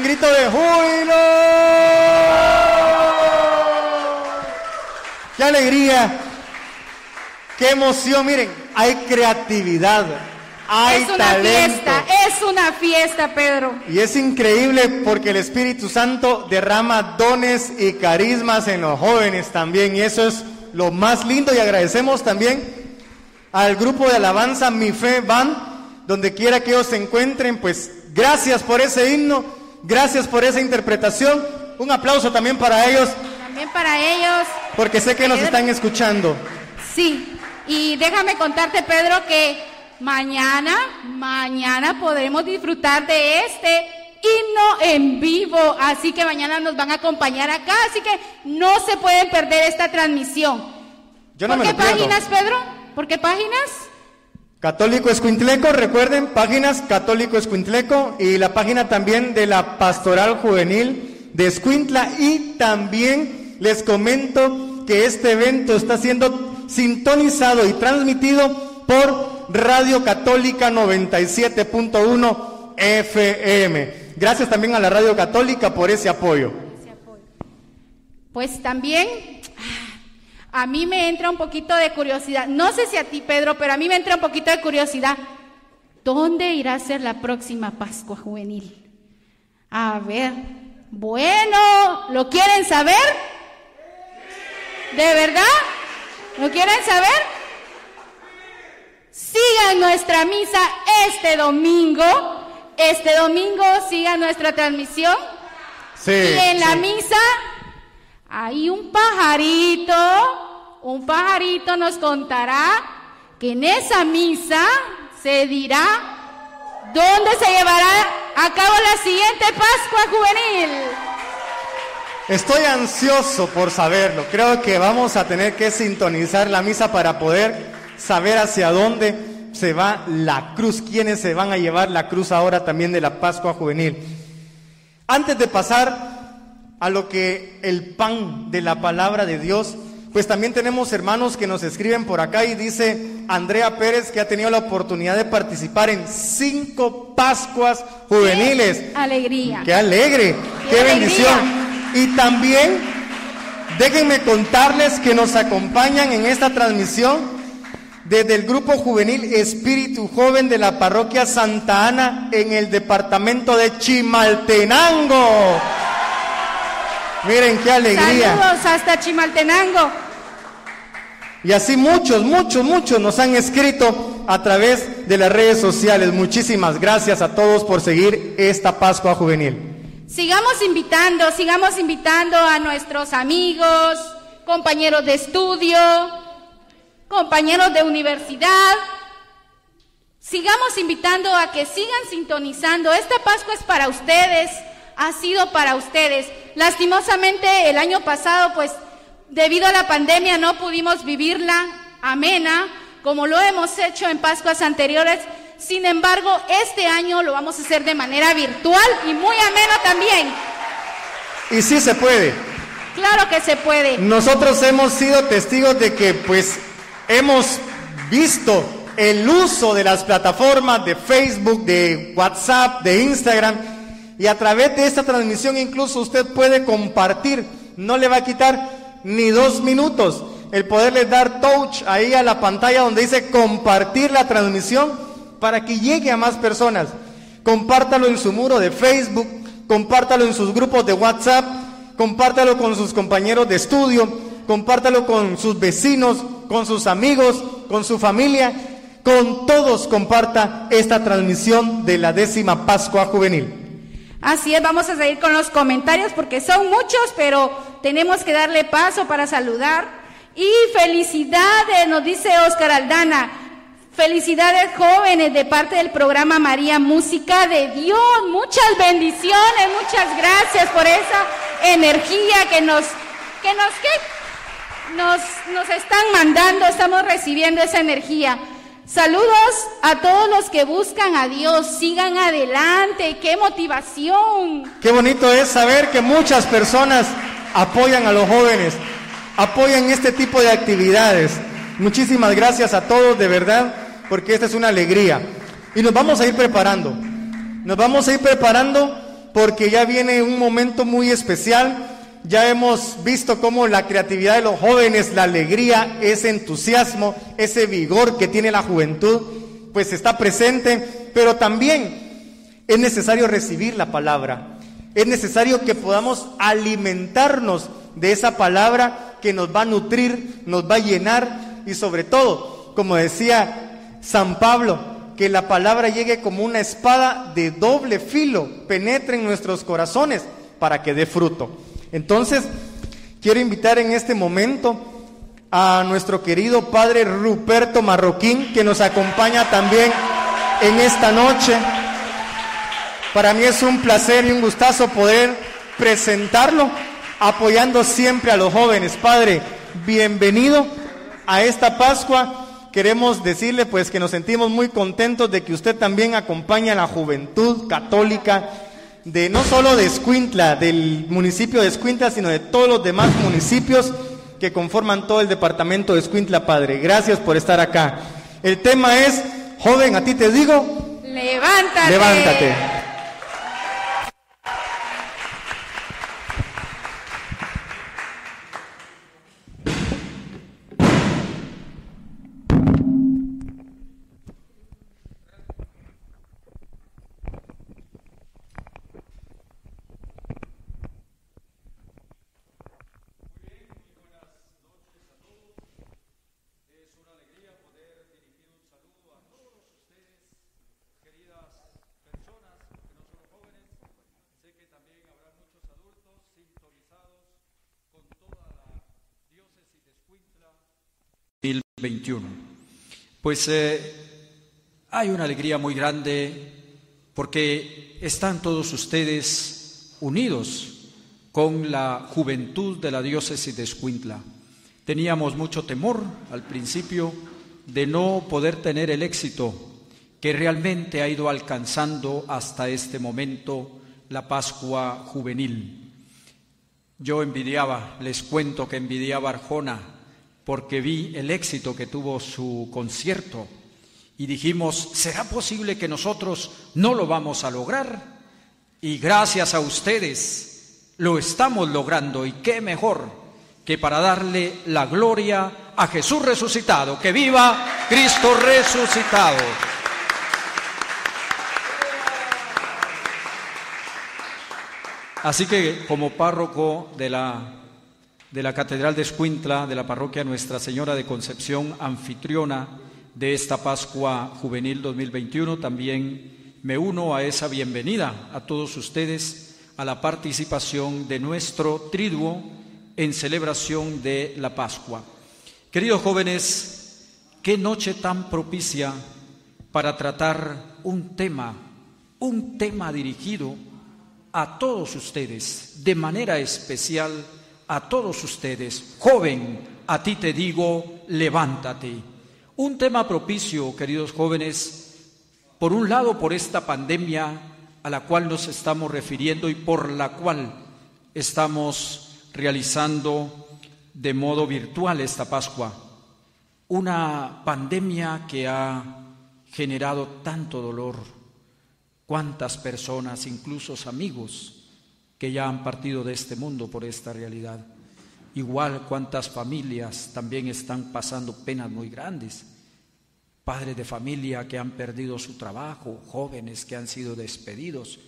Un grito de júbilo. ¡Qué alegría! ¡Qué emoción! Miren, hay creatividad, hay
es una
talento.
fiesta, es una fiesta, Pedro.
Y es increíble porque el Espíritu Santo derrama dones y carismas en los jóvenes también. Y eso es lo más lindo. Y agradecemos también al grupo de alabanza Mi Fe Van, donde quiera que ellos se encuentren. Pues gracias por ese himno, gracias por esa interpretación. Un aplauso también para ellos,
También para ellos.
porque sé que nos están escuchando.
Sí, y déjame contarte, Pedro, que mañana, mañana podremos disfrutar de este himno en vivo. Así que mañana nos van a acompañar acá, así que no se pueden perder esta transmisión.
Yo no
¿Por
me
qué
lo
páginas, Pedro? ¿Por qué páginas?
Católico Escuintleco, recuerden, páginas Católico Escuintleco y la página también de la Pastoral Juvenil de Escuintla y también les comento que este evento está siendo sintonizado y transmitido por Radio Católica 97.1 FM. Gracias también a la Radio Católica por ese apoyo.
Pues también a mí me entra un poquito de curiosidad. No sé si a ti, Pedro, pero a mí me entra un poquito de curiosidad. ¿Dónde irá a ser la próxima Pascua Juvenil? A ver, bueno, ¿lo quieren saber? ¿De verdad? ¿Lo quieren saber? Sigan nuestra misa este domingo. Este domingo sigan nuestra transmisión.
Sí.
Y en la
sí.
misa hay un pajarito, un pajarito nos contará que en esa misa se dirá dónde se llevará a cabo la siguiente Pascua Juvenil.
Estoy ansioso por saberlo. Creo que vamos a tener que sintonizar la misa para poder saber hacia dónde se va la cruz, quiénes se van a llevar la cruz ahora también de la Pascua Juvenil. Antes de pasar a lo que el pan de la palabra de Dios, pues también tenemos hermanos que nos escriben por acá y dice Andrea Pérez que ha tenido la oportunidad de participar en cinco Pascuas juveniles.
¡Qué alegría!
¡Qué alegre! ¡Qué,
¡Qué
bendición! Y también déjenme contarles que nos acompañan en esta transmisión desde el grupo juvenil Espíritu Joven de la parroquia Santa Ana en el departamento de Chimaltenango. Miren qué alegría.
Saludos hasta Chimaltenango.
Y así muchos, muchos, muchos nos han escrito a través de las redes sociales. Muchísimas gracias a todos por seguir esta Pascua Juvenil.
Sigamos invitando, sigamos invitando a nuestros amigos, compañeros de estudio, compañeros de universidad. Sigamos invitando a que sigan sintonizando. Esta Pascua es para ustedes, ha sido para ustedes. Lastimosamente el año pasado, pues debido a la pandemia no pudimos vivirla amena como lo hemos hecho en Pascuas anteriores. Sin embargo, este año lo vamos a hacer de manera virtual y muy ameno también.
Y sí se puede.
Claro que se puede.
Nosotros hemos sido testigos de que pues hemos visto el uso de las plataformas de Facebook, de WhatsApp, de Instagram y a través de esta transmisión incluso usted puede compartir, no le va a quitar ni dos minutos el poderle dar touch ahí a la pantalla donde dice compartir la transmisión para que llegue a más personas. Compártalo en su muro de Facebook, compártalo en sus grupos de WhatsApp, compártalo con sus compañeros de estudio, compártalo con sus vecinos, con sus amigos, con su familia, con todos comparta esta transmisión de la décima Pascua Juvenil.
Así es, vamos a seguir con los comentarios porque son muchos, pero tenemos que darle paso para saludar. Y felicidades, nos dice Oscar Aldana. Felicidades jóvenes de parte del programa María Música de Dios. Muchas bendiciones, muchas gracias por esa energía que nos, que nos, que nos, nos están mandando. Estamos recibiendo esa energía. Saludos a todos los que buscan a Dios. Sigan adelante. Qué motivación.
Qué bonito es saber que muchas personas apoyan a los jóvenes, apoyan este tipo de actividades. Muchísimas gracias a todos, de verdad, porque esta es una alegría. Y nos vamos a ir preparando. Nos vamos a ir preparando porque ya viene un momento muy especial. Ya hemos visto cómo la creatividad de los jóvenes, la alegría, ese entusiasmo, ese vigor que tiene la juventud, pues está presente, pero también es necesario recibir la palabra. Es necesario que podamos alimentarnos de esa palabra que nos va a nutrir, nos va a llenar y sobre todo, como decía San Pablo, que la palabra llegue como una espada de doble filo, penetre en nuestros corazones para que dé fruto. Entonces, quiero invitar en este momento a nuestro querido padre Ruperto Marroquín, que nos acompaña también en esta noche. Para mí es un placer y un gustazo poder presentarlo, apoyando siempre a los jóvenes. Padre, bienvenido a esta Pascua. Queremos decirle pues que nos sentimos muy contentos de que usted también acompaña a la juventud católica de no solo de Escuintla, del municipio de Escuintla, sino de todos los demás municipios que conforman todo el departamento de Escuintla, Padre. Gracias por estar acá. El tema es, joven, a ti te digo,
Levántate.
levántate.
21. Pues eh, hay una alegría muy grande porque están todos ustedes unidos con la juventud de la diócesis de Escuintla. Teníamos mucho temor al principio de no poder tener el éxito que realmente ha ido alcanzando hasta este momento la Pascua juvenil. Yo envidiaba, les cuento que envidiaba Arjona porque vi el éxito que tuvo su concierto y dijimos, ¿será posible que nosotros no lo vamos a lograr? Y gracias a ustedes lo estamos logrando y qué mejor que para darle la gloria a Jesús resucitado, que viva Cristo resucitado. Así que como párroco de la de la Catedral de Escuintla, de la parroquia Nuestra Señora de Concepción, anfitriona de esta Pascua Juvenil 2021. También me uno a esa bienvenida a todos ustedes a la participación de nuestro triduo en celebración de la Pascua. Queridos jóvenes, qué noche tan propicia para tratar un tema, un tema dirigido a todos ustedes de manera especial a todos ustedes, joven, a ti te digo, levántate. Un tema propicio, queridos jóvenes, Por un lado, por esta pandemia a la cual nos estamos refiriendo y por la cual estamos realizando de modo virtual esta Pascua. Una pandemia que ha generado tanto dolor. Cuántas personas, incluso amigos, que ya han partido de este mundo por esta realidad. Igual cuántas familias también están pasando penas muy grandes. Padres de familia que han perdido su trabajo, jóvenes que han sido despedidos,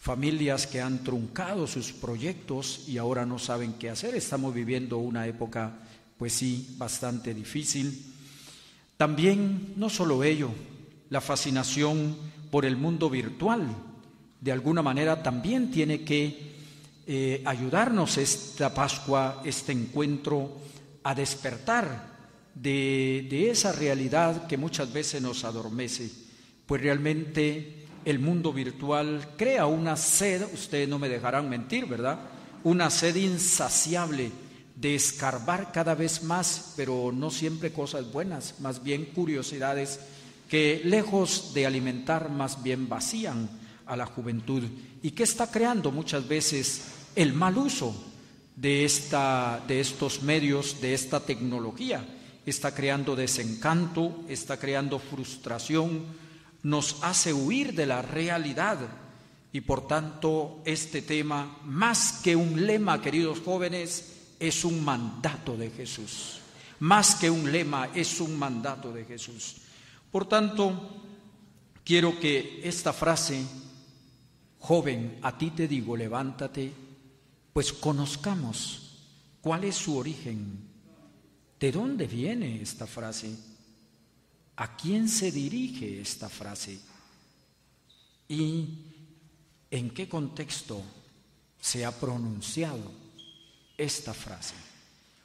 familias que han truncado sus proyectos y ahora no saben qué hacer. Estamos viviendo una época, pues sí, bastante difícil. También, no solo ello, la fascinación por el mundo virtual, de alguna manera también tiene que eh, ayudarnos esta Pascua, este encuentro, a despertar de, de esa realidad que muchas veces nos adormece, pues realmente el mundo virtual crea una sed, ustedes no me dejarán mentir, ¿verdad? Una sed insaciable de escarbar cada vez más, pero no siempre cosas buenas, más bien curiosidades que lejos de alimentar, más bien vacían a la juventud y que está creando muchas veces el mal uso de, esta, de estos medios, de esta tecnología. Está creando desencanto, está creando frustración, nos hace huir de la realidad y por tanto este tema, más que un lema, queridos jóvenes, es un mandato de Jesús. Más que un lema, es un mandato de Jesús. Por tanto, quiero que esta frase Joven, a ti te digo, levántate, pues conozcamos cuál es su origen, de dónde viene esta frase, a quién se dirige esta frase y en qué contexto se ha pronunciado esta frase.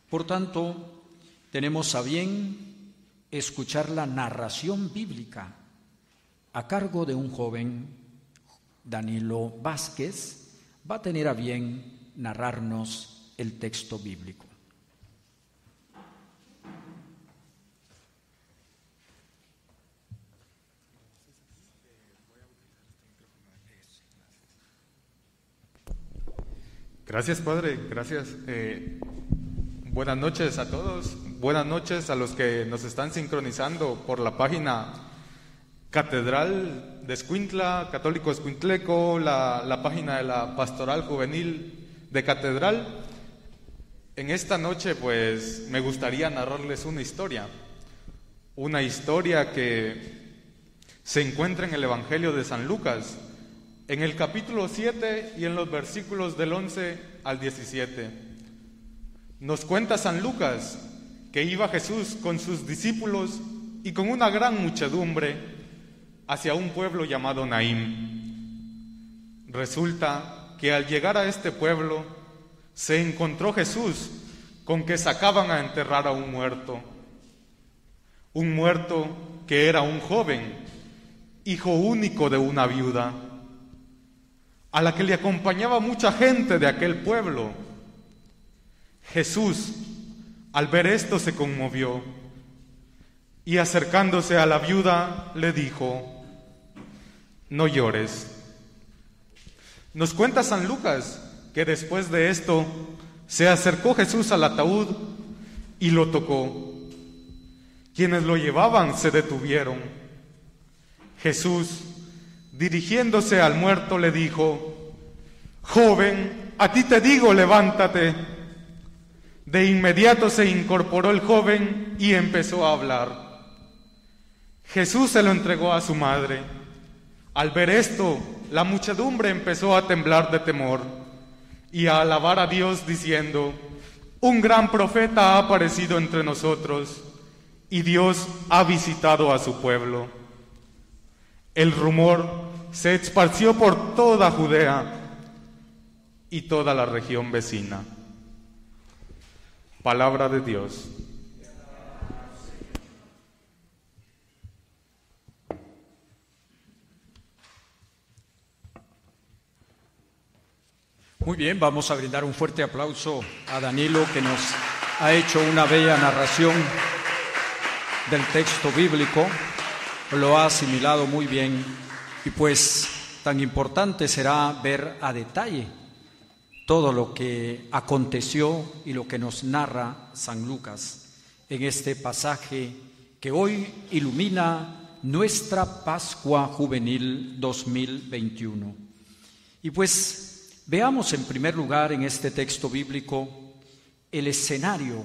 Por tanto, tenemos a bien escuchar la narración bíblica a cargo de un joven Danilo Vázquez, va a tener a bien narrarnos el texto bíblico.
Gracias, Padre. Gracias. Eh, buenas noches a todos. Buenas noches a los que nos están sincronizando por la página Catedral de Escuintla, Católico Escuintleco, la, la página de la Pastoral Juvenil de Catedral. En esta noche, pues, me gustaría narrarles una historia, una historia que se encuentra en el Evangelio de San Lucas, en el capítulo 7 y en los versículos del 11 al 17. Nos cuenta San Lucas que iba Jesús con sus discípulos y con una gran muchedumbre hacia un pueblo llamado Naim. Resulta que al llegar a este pueblo se encontró Jesús con que sacaban a enterrar a un muerto. Un muerto que era un joven, hijo único de una viuda, a la que le acompañaba mucha gente de aquel pueblo. Jesús, al ver esto, se conmovió y acercándose a la viuda le dijo, no llores. Nos cuenta San Lucas que después de esto se acercó Jesús al ataúd y lo tocó. Quienes lo llevaban se detuvieron. Jesús, dirigiéndose al muerto, le dijo, Joven, a ti te digo, levántate. De inmediato se incorporó el joven y empezó a hablar. Jesús se lo entregó a su madre. Al ver esto, la muchedumbre empezó a temblar de temor y a alabar a Dios diciendo, un gran profeta ha aparecido entre nosotros y Dios ha visitado a su pueblo. El rumor se esparció por toda Judea y toda la región vecina. Palabra de Dios.
Muy bien, vamos a brindar un fuerte aplauso a Danilo que nos ha hecho una bella narración del texto bíblico. lo ha asimilado muy bien y pues tan importante será ver a detalle todo lo que aconteció y lo que nos narra San Lucas en este pasaje que hoy ilumina nuestra Pascua Juvenil 2021. Y pues veamos en primer lugar en este texto bíblico el escenario,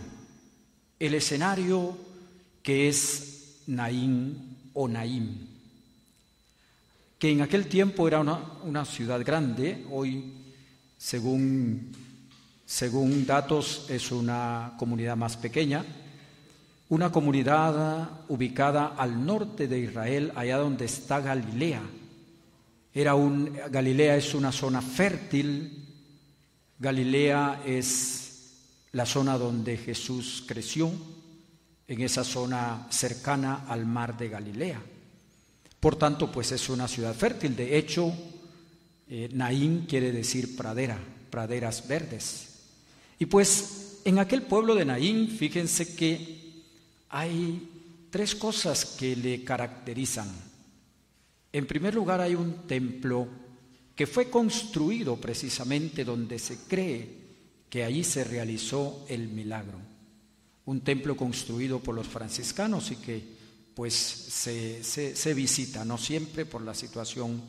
el escenario que es Naín o Naim, que en aquel tiempo era una, una ciudad grande, hoy según, según datos es una comunidad más pequeña, una comunidad ubicada al norte de Israel, allá donde está Galilea. Era un, Galilea es una zona fértil, Galilea es la zona donde Jesús creció, en esa zona cercana al mar de Galilea. Por tanto, pues es una ciudad fértil. De hecho, eh, Naín quiere decir pradera, praderas verdes. Y pues en aquel pueblo de Naín, fíjense que hay tres cosas que le caracterizan. En primer lugar, hay un templo que fue construido precisamente donde se cree que allí se realizó el milagro. Un templo construido por los franciscanos y que pues se, se, visita, no siempre por la situación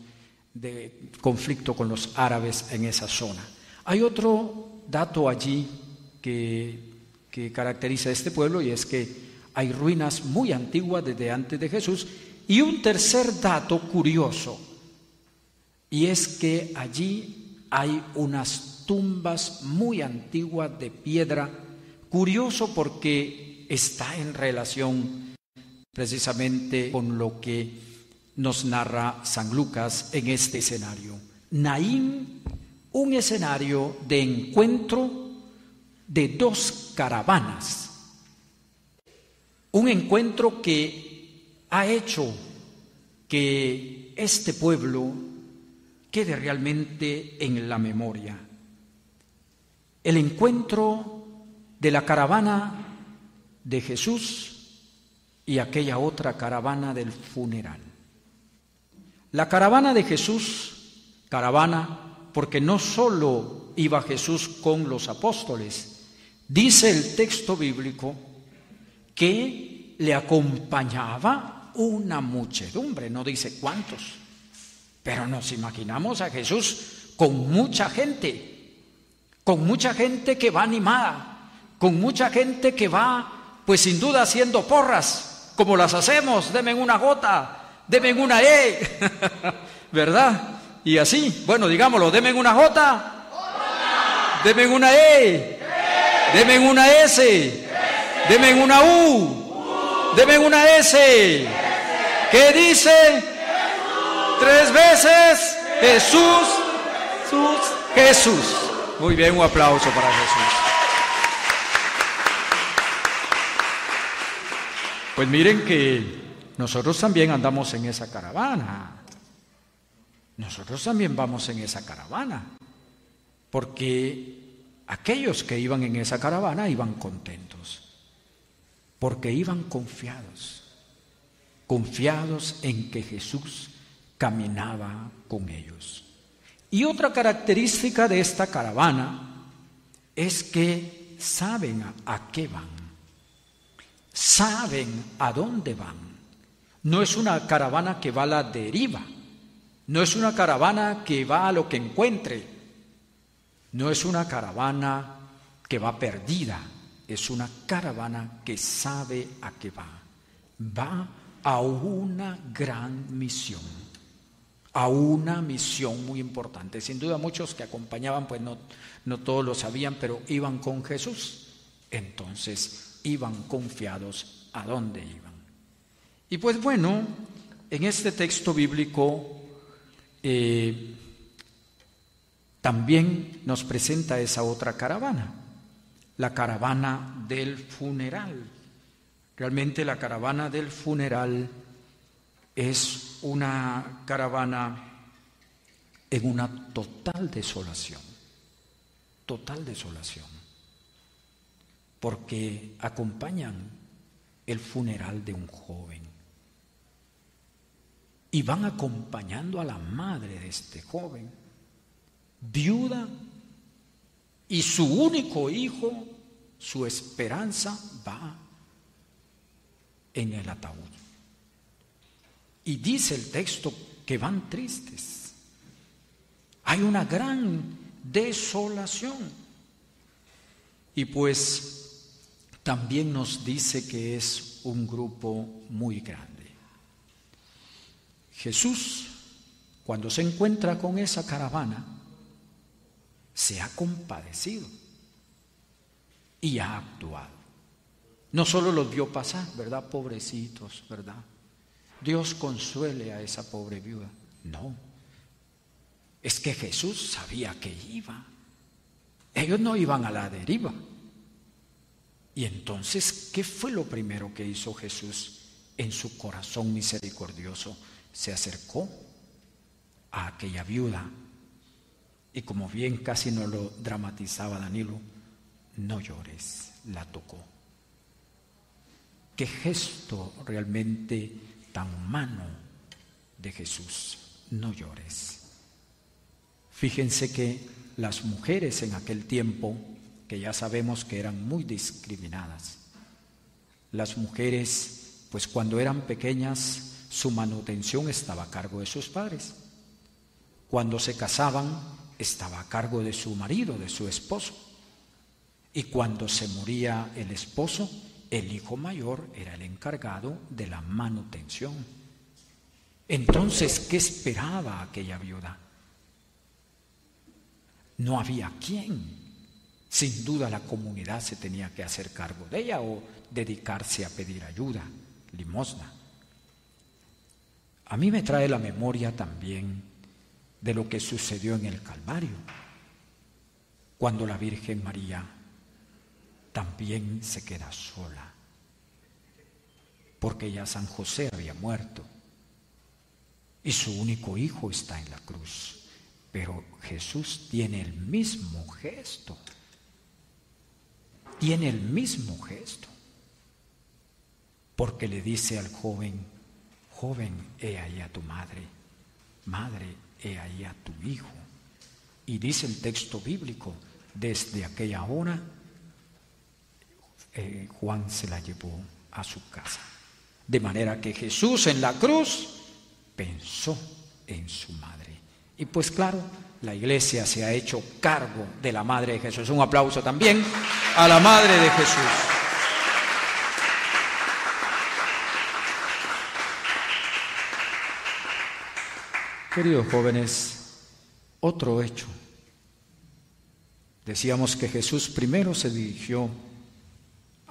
de conflicto con los árabes en esa zona. Hay otro dato allí que, que caracteriza a este pueblo y es que hay ruinas muy antiguas desde antes de Jesús y un tercer dato curioso y es que allí hay unas tumbas muy antiguas de piedra, curioso porque está en relación precisamente con lo que nos narra San Lucas en este escenario. Naín, un escenario de encuentro de dos caravanas. Un encuentro que ha hecho que este pueblo quede realmente en la memoria. El encuentro de la caravana de Jesús y aquella otra caravana del funeral. La caravana de Jesús, caravana, porque no solo iba Jesús con los apóstoles, dice el texto bíblico que le acompañaba una muchedumbre, no dice cuántos, pero nos imaginamos a Jesús con mucha gente, con mucha gente que va animada, con mucha gente que va, pues sin duda haciendo porras, como las hacemos, denme una gota, Deme una E, ¿verdad? Y así, bueno, digámoslo, deme una J, deme una E, deme una S, deme una U, deme una S. ¿Qué dice? Tres veces Jesús, Jesús, Jesús. Muy bien, un aplauso para Jesús. Pues miren que nosotros también andamos en esa caravana. Nosotros también vamos en esa caravana. Porque aquellos que iban en esa caravana iban contentos. Porque iban confiados. Confiados en que Jesús caminaba con ellos. Y otra característica de esta caravana es que saben a qué van. Saben a dónde van. No es una caravana que va a la deriva, no es una caravana que va a lo que encuentre, no es una caravana que va perdida, es una caravana que sabe a qué va. Va a una gran misión, a una misión muy importante. Sin duda muchos que acompañaban, pues no, no todos lo sabían, pero iban con Jesús. Entonces iban confiados a dónde iban. Y pues bueno, en este texto bíblico eh, también nos presenta esa otra caravana, la caravana del funeral. Realmente la caravana del funeral es una caravana en una total desolación, total desolación, porque acompañan el funeral de un joven y van acompañando a la madre de este joven, viuda, y su único hijo, su esperanza va en el ataúd. Y dice el texto que van tristes. Hay una gran desolación. Y pues también nos dice que es un grupo muy grande. Jesús, cuando se encuentra con esa caravana, se ha compadecido y ha actuado. No solo los vio pasar, ¿verdad? Pobrecitos, ¿verdad? Dios consuele a esa pobre viuda. No. Es que Jesús sabía que iba. Ellos no iban a la deriva. Y entonces, ¿qué fue lo primero que hizo Jesús en su corazón misericordioso? Se acercó a aquella viuda y como bien casi no lo dramatizaba Danilo, no llores, la tocó. Qué gesto realmente tan humano de Jesús, no llores. Fíjense que las mujeres en aquel tiempo, que ya sabemos que eran muy discriminadas, las mujeres, pues cuando eran pequeñas, su manutención estaba a cargo de sus padres. Cuando se casaban, estaba a cargo de su marido, de su esposo. Y cuando se moría el esposo, el hijo mayor era el encargado de la manutención. Entonces, ¿qué esperaba aquella viuda? No había quien. Sin duda la comunidad se tenía que hacer cargo de ella o dedicarse a pedir ayuda, limosna. A mí me trae la memoria también de lo que sucedió en el Calvario, cuando la Virgen María también se queda sola, porque ya San José había muerto y su único hijo está en la cruz. Pero Jesús tiene el mismo gesto, tiene el mismo gesto, porque le dice al joven, joven, he ahí a tu madre, madre, he ahí a tu hijo. Y dice el texto bíblico, desde aquella hora eh, Juan se la llevó a su casa. De manera que Jesús en la cruz pensó en su madre. Y pues claro, la iglesia se ha hecho cargo de la madre de Jesús. Un aplauso también a la madre de Jesús. Queridos jóvenes, otro hecho. Decíamos que Jesús primero se dirigió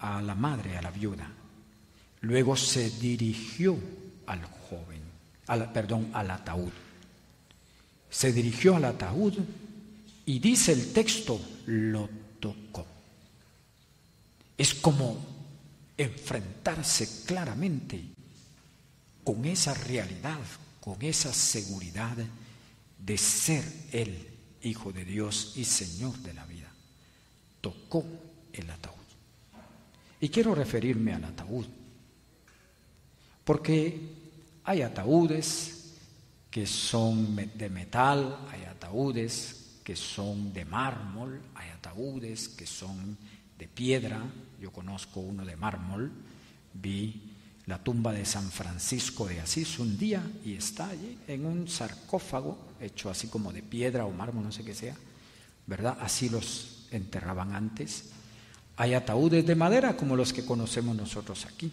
a la madre, a la viuda. Luego se dirigió al joven, al, perdón, al ataúd. Se dirigió al ataúd y dice el texto, lo tocó. Es como enfrentarse claramente con esa realidad, con esa seguridad de ser el Hijo de Dios y Señor de la vida. Tocó el ataúd. Y quiero referirme al ataúd, porque hay ataúdes que son de metal, hay ataúdes que son de mármol, hay ataúdes que son de piedra, yo conozco uno de mármol, vi la tumba de San Francisco de Asís un día y está allí en un sarcófago hecho así como de piedra o mármol, no sé qué sea, ¿verdad? Así los enterraban antes. Hay ataúdes de madera como los que conocemos nosotros aquí.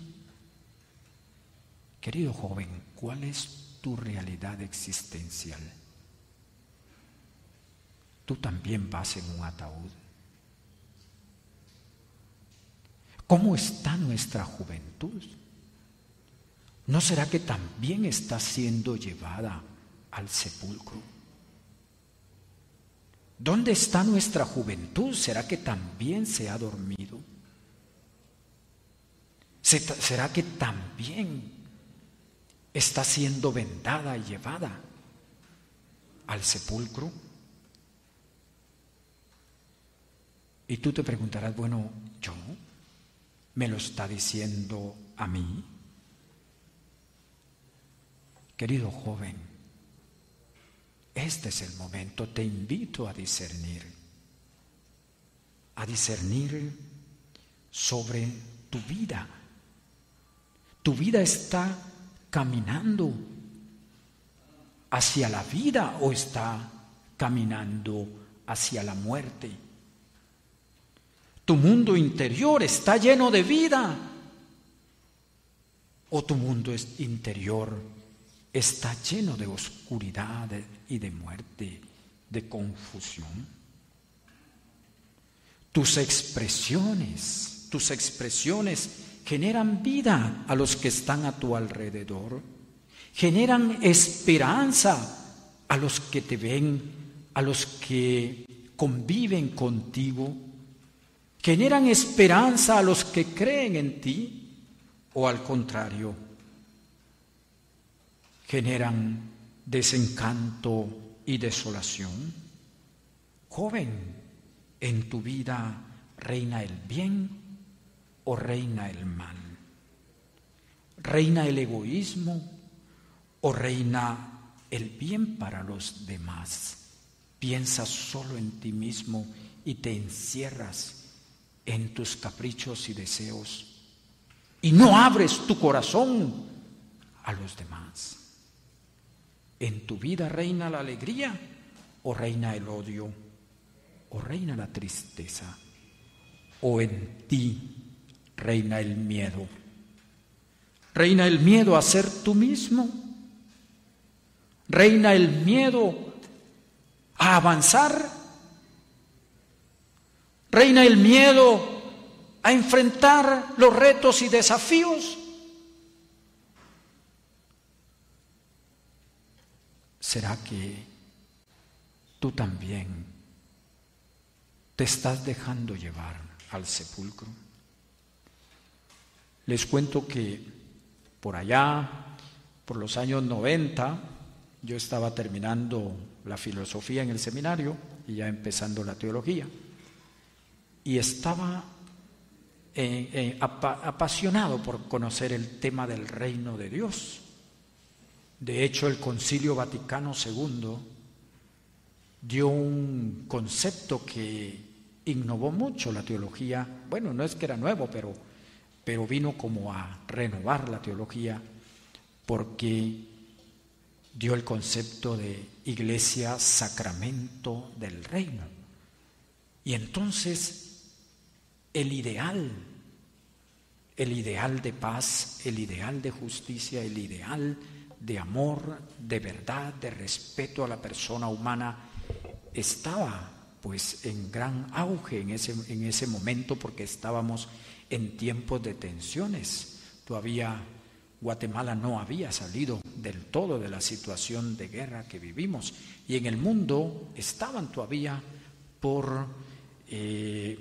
Querido joven, ¿cuál es tu realidad existencial? Tú también vas en un ataúd. ¿Cómo está nuestra juventud? ¿No será que también está siendo llevada al sepulcro? ¿Dónde está nuestra juventud? ¿Será que también se ha dormido? ¿Será que también está siendo vendada y llevada al sepulcro? Y tú te preguntarás, bueno, ¿yo? ¿Me lo está diciendo a mí? Querido joven, este es el momento, te invito a discernir, a discernir sobre tu vida. Tu vida está caminando hacia la vida o está caminando hacia la muerte. Tu mundo interior está lleno de vida o tu mundo interior está lleno de oscuridad y de muerte, de confusión. Tus expresiones, tus expresiones generan vida a los que están a tu alrededor, generan esperanza a los que te ven, a los que conviven contigo, generan esperanza a los que creen en ti o al contrario, generan desencanto y desolación. Joven, en tu vida reina el bien o reina el mal? ¿Reina el egoísmo o reina el bien para los demás? Piensas solo en ti mismo y te encierras en tus caprichos y deseos y no abres tu corazón a los demás. ¿En tu vida reina la alegría o reina el odio o reina la tristeza? ¿O en ti reina el miedo. Reina el miedo a ser tú mismo. Reina el miedo a avanzar. Reina el miedo a enfrentar los retos y desafíos. ¿Será que tú también te estás dejando llevar al sepulcro? Les cuento que por allá, por los años 90, yo estaba terminando la filosofía en el seminario y ya empezando la teología. Y estaba eh, eh, apasionado por conocer el tema del reino de Dios. De hecho, el Concilio Vaticano II dio un concepto que innovó mucho la teología. Bueno, no es que era nuevo, pero pero vino como a renovar la teología porque dio el concepto de iglesia sacramento del reino. Y entonces el ideal, el ideal de paz, el ideal de justicia, el ideal de amor, de verdad, de respeto a la persona humana, estaba pues en gran auge en ese, en ese momento porque estábamos en tiempos de tensiones. Todavía Guatemala no había salido del todo de la situación de guerra que vivimos y en el mundo estaban todavía por eh,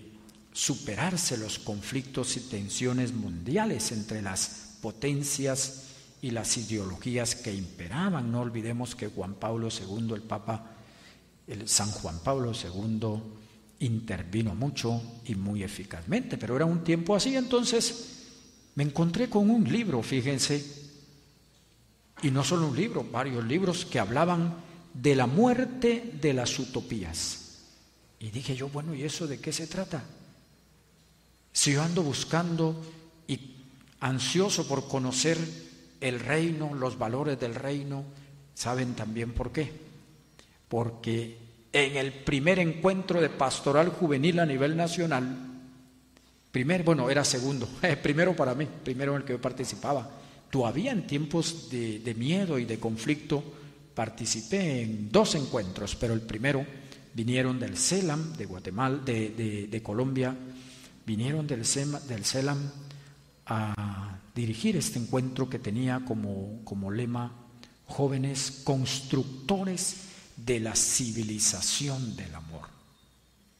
superarse los conflictos y tensiones mundiales entre las potencias y las ideologías que imperaban. No olvidemos que Juan Pablo II, el Papa, el San Juan Pablo II, intervino mucho y muy eficazmente, pero era un tiempo así, entonces me encontré con un libro, fíjense, y no solo un libro, varios libros que hablaban de la muerte de las utopías. Y dije yo, bueno, ¿y eso de qué se trata? Si yo ando buscando y ansioso por conocer el reino, los valores del reino, ¿saben también por qué? Porque en el primer encuentro de pastoral juvenil a nivel nacional, primer, bueno, era segundo, primero para mí, primero en el que yo participaba. Todavía en tiempos de, miedo y de conflicto participé en dos encuentros, pero el primero vinieron del CELAM de Guatemala, de, Colombia, vinieron del, del CELAM a dirigir este encuentro que tenía como, como lema jóvenes constructores de la civilización del amor.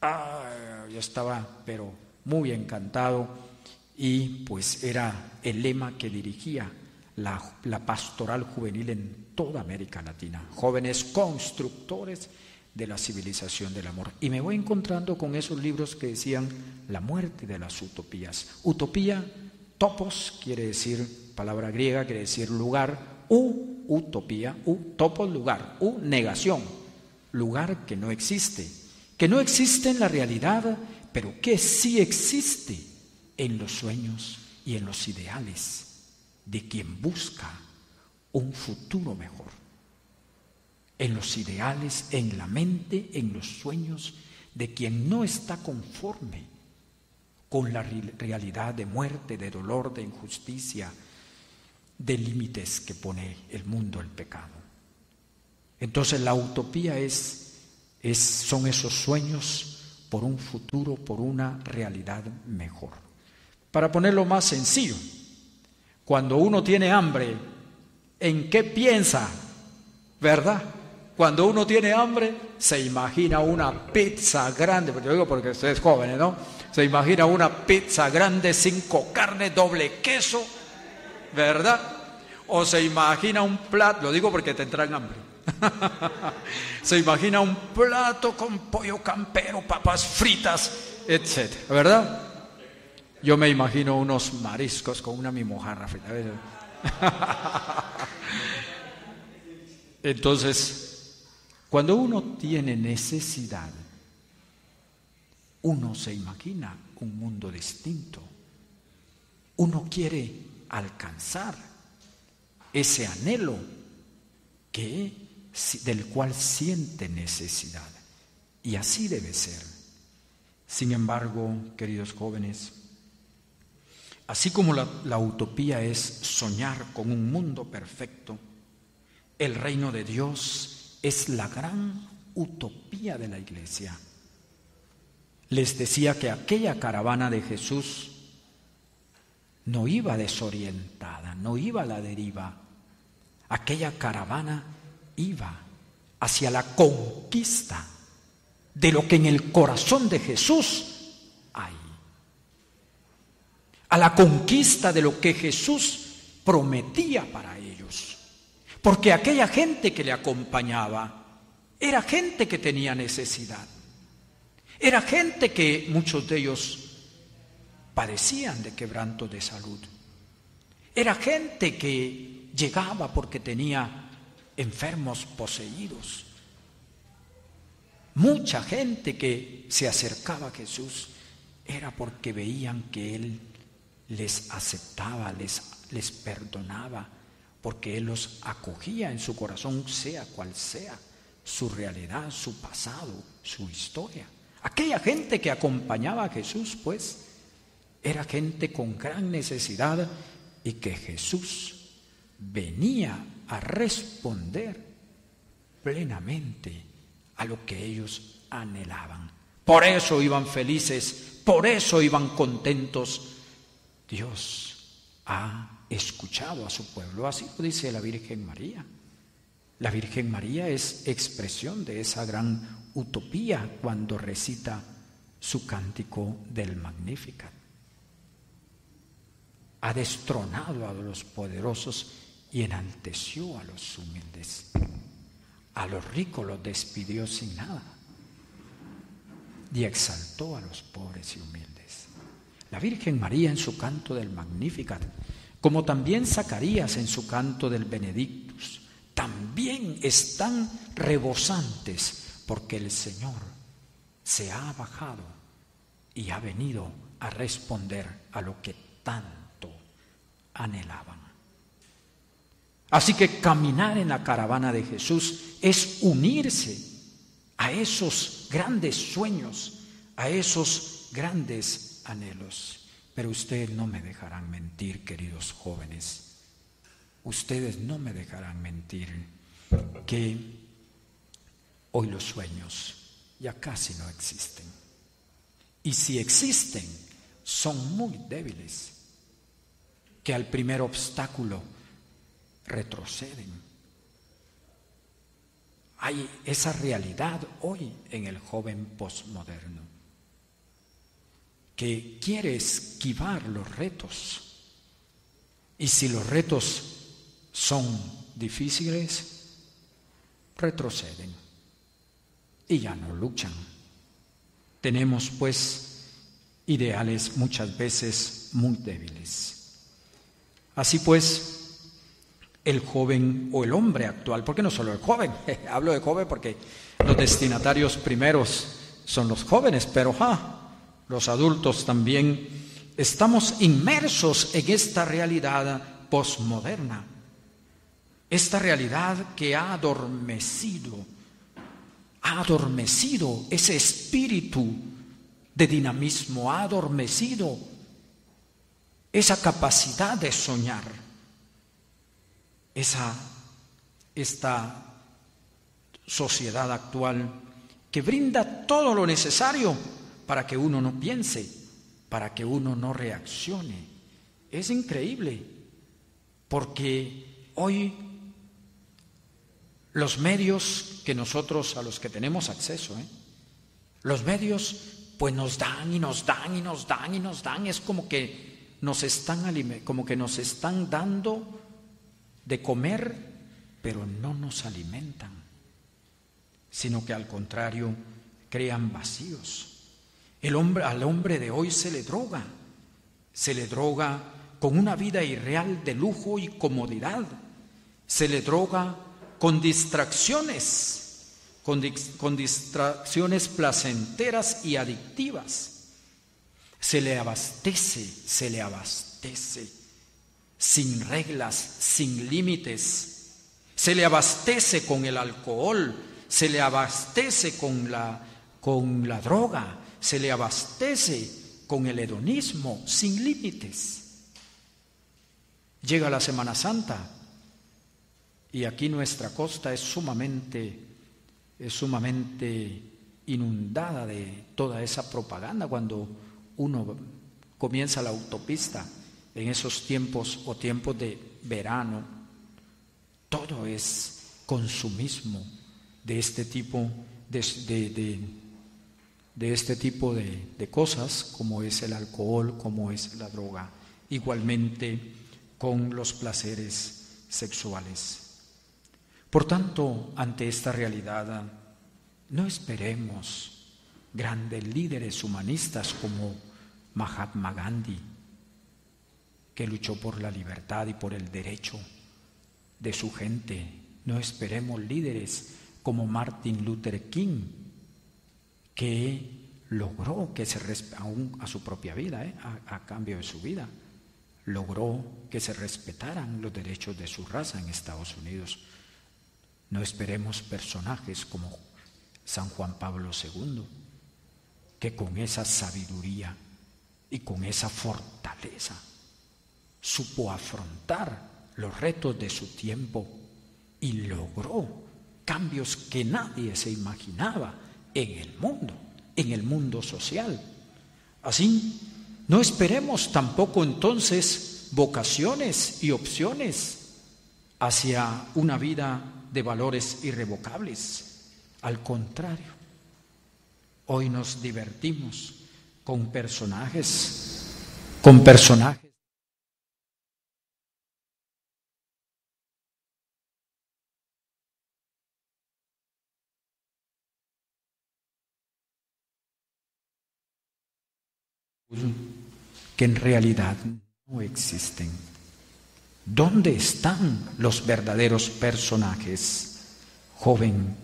Ah, yo estaba, pero muy encantado y pues era el lema que dirigía la, la pastoral juvenil en toda América Latina. Jóvenes constructores de la civilización del amor. Y me voy encontrando con esos libros que decían la muerte de las utopías. Utopía, topos, quiere decir, palabra griega, quiere decir lugar, u utopía, utopos lugar, u negación, lugar que no existe, que no existe en la realidad, pero que sí existe en los sueños y en los ideales de quien busca un futuro mejor. En los ideales, en la mente, en los sueños de quien no está conforme con la realidad de muerte, de dolor, de injusticia, de límites que pone el mundo, el pecado. Entonces la utopía es, es, son esos sueños por un futuro, por una realidad mejor. Para ponerlo más sencillo, cuando uno tiene hambre, ¿en qué piensa? ¿Verdad? Cuando uno tiene hambre, se imagina una pizza grande, yo digo porque ustedes jóvenes, ¿no? Se imagina una pizza grande, cinco carnes, doble queso, ¿verdad? O se imagina un plato, lo digo porque tendrán hambre. se imagina un plato con pollo campero, papas fritas, etcétera, ¿verdad? Yo me imagino unos mariscos con una mimojarra. Entonces, cuando uno tiene necesidad, uno se imagina un mundo distinto. Uno quiere alcanzar ese anhelo que, del cual siente necesidad. Y así debe ser. Sin embargo, queridos jóvenes, así como la, la, utopía es soñar con un mundo perfecto, el reino de Dios es la gran utopía de la iglesia. Les decía que aquella caravana de Jesús no iba desorientada, no iba a la deriva. Aquella caravana iba hacia la conquista de lo que en el corazón de Jesús hay. A la conquista de lo que Jesús prometía para ellos. Porque aquella gente que le acompañaba era gente que tenía necesidad. Era gente que muchos de ellos padecían de quebranto de salud. Era gente que llegaba porque tenía enfermos poseídos. Mucha gente que se acercaba a Jesús era porque veían que Él les aceptaba, les, les perdonaba, porque Él los acogía en su corazón, sea cual sea su realidad, su pasado, su historia. Aquella gente que acompañaba a Jesús, pues, era gente con gran necesidad y que Jesús venía a responder plenamente a lo que ellos anhelaban. Por eso iban felices, por eso iban contentos. Dios ha escuchado a su pueblo, así lo dice la Virgen María. La Virgen María es expresión de esa gran utopía cuando recita su cántico del Magnificat. Ha destronado a los poderosos y enalteció a los humildes. A los ricos los despidió sin nada y exaltó a los pobres y humildes. La Virgen María en su canto del Magnificat, como también Zacarías en su canto del Benedictus, también están rebosantes porque el Señor se ha bajado y ha venido a responder a lo que tanto anhelaban. Así que caminar en la caravana de Jesús es unirse a esos grandes sueños, a esos grandes anhelos. Pero ustedes no me dejarán mentir, queridos jóvenes. Ustedes no me dejarán mentir que Hoy los sueños ya casi no existen. Y si existen, son muy débiles, que al primer obstáculo retroceden. Hay esa realidad hoy en el joven postmoderno, que quiere esquivar los retos. Y si los retos son difíciles, retroceden y ya no luchan. Tenemos pues ideales muchas veces muy débiles. Así pues, el joven o el hombre actual, porque no solo el joven, hablo de joven porque los destinatarios primeros son los jóvenes, pero los adultos también estamos inmersos en esta realidad posmoderna, esta realidad que ha adormecido, ha adormecido ese espíritu de dinamismo, ha adormecido esa capacidad de soñar, esa, esta sociedad actual que brinda todo lo necesario para que uno no piense, para que uno no reaccione. Es increíble, porque hoy los medios que nosotros, a los que tenemos acceso, ¿eh? los medios pues nos dan y nos dan y nos dan y nos dan, es como que nos están como que nos están dando de comer, pero no nos alimentan, sino que al contrario crean vacíos. El hombre, al hombre de hoy se le droga, se le droga con una vida irreal de lujo y comodidad, se le droga con distracciones, con, distracciones placenteras y adictivas. Se le abastece, se le abastece sin reglas, sin límites. Se le abastece con el alcohol, se le abastece con la, con la droga, se le abastece con el hedonismo sin límites. Llega la Semana Santa y aquí nuestra costa es sumamente, es sumamente inundada de toda esa propaganda cuando uno comienza la autopista en esos tiempos o tiempos de verano. Todo es consumismo de este tipo de, de, de este tipo de, de cosas, como es el alcohol, como es la droga, igualmente con los placeres sexuales. Por tanto, ante esta realidad, no esperemos grandes líderes humanistas como Mahatma Gandhi, que luchó por la libertad y por el derecho de su gente. No esperemos líderes como Martin Luther King, que logró que se, aún a su propia vida, ¿eh? a, cambio de su vida, logró que se respetaran los derechos de su raza en Estados Unidos. No esperemos personajes como San Juan Pablo II, que con esa sabiduría y con esa fortaleza supo afrontar los retos de su tiempo y logró cambios que nadie se imaginaba en el mundo, en el mundo social. Así, no esperemos tampoco entonces vocaciones y opciones hacia una vida de valores irrevocables. Al contrario, hoy nos divertimos con personajes, con personajes que en realidad no existen. ¿Dónde están los verdaderos personajes? Joven,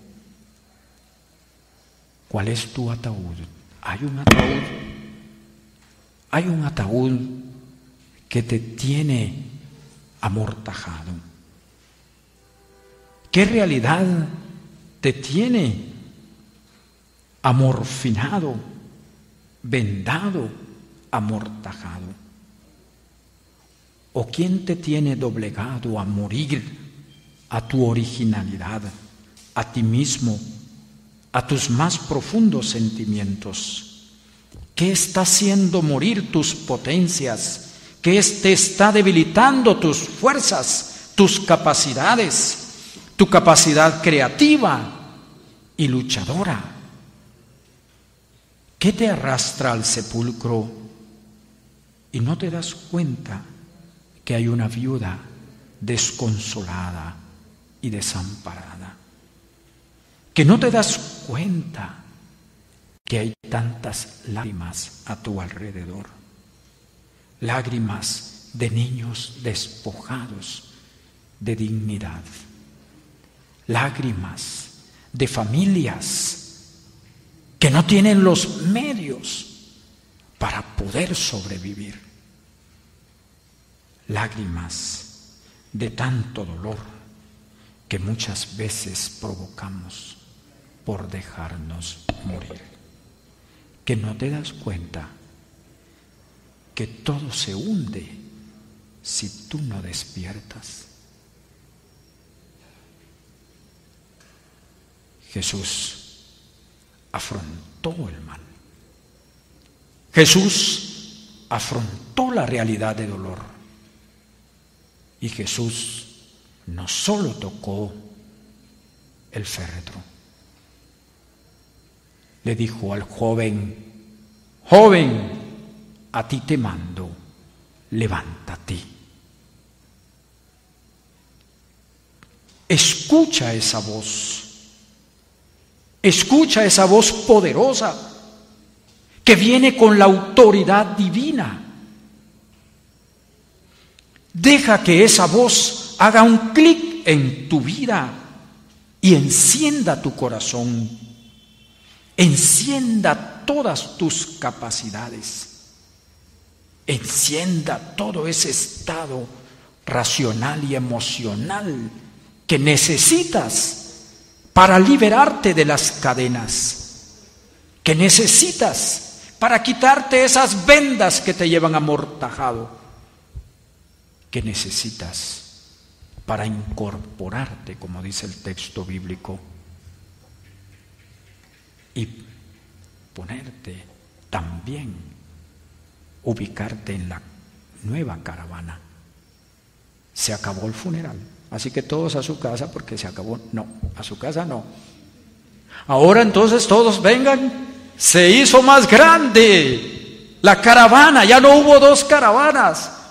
¿cuál es tu ataúd? Hay un ataúd, hay un ataúd que te tiene amortajado. ¿Qué realidad te tiene amorfinado, vendado? Amortajado? ¿O quién te tiene doblegado a morir a tu originalidad, a ti mismo, a tus más profundos sentimientos? ¿Qué está haciendo morir tus potencias? ¿Qué te está debilitando tus fuerzas, tus capacidades, tu capacidad creativa y luchadora? ¿Qué te arrastra al sepulcro y no te das cuenta que hay una viuda desconsolada y desamparada. Que no te das cuenta que hay tantas lágrimas a tu alrededor. Lágrimas de niños despojados, de dignidad, lágrimas de familias que no tienen los medios para poder sobrevivir, lágrimas de tanto dolor que muchas veces provocamos por dejarnos morir, que no te das cuenta que todo se hunde si tú no despiertas. Jesús afrontó el mal. Jesús afrontó la realidad de dolor. Y Jesús no solo tocó el féretro, le dijo al joven, joven, a ti te mando, levántate. Escucha esa voz. Escucha esa voz poderosa que viene con la autoridad divina. Deja que esa voz haga un clic en tu vida y encienda tu corazón. Encienda todas tus capacidades. Encienda todo ese estado racional y emocional que necesitas para liberarte de las cadenas, que necesitas para quitarte esas vendas que te llevan amortajado, que necesitas para incorporarte, como dice el texto bíblico, y ponerte también, ubicarte en la nueva caravana. Se acabó el funeral. Así que todos a su casa porque se acabó. No, a su casa no. Ahora entonces todos vengan. Se hizo más grande la caravana. Ya no hubo dos caravanas.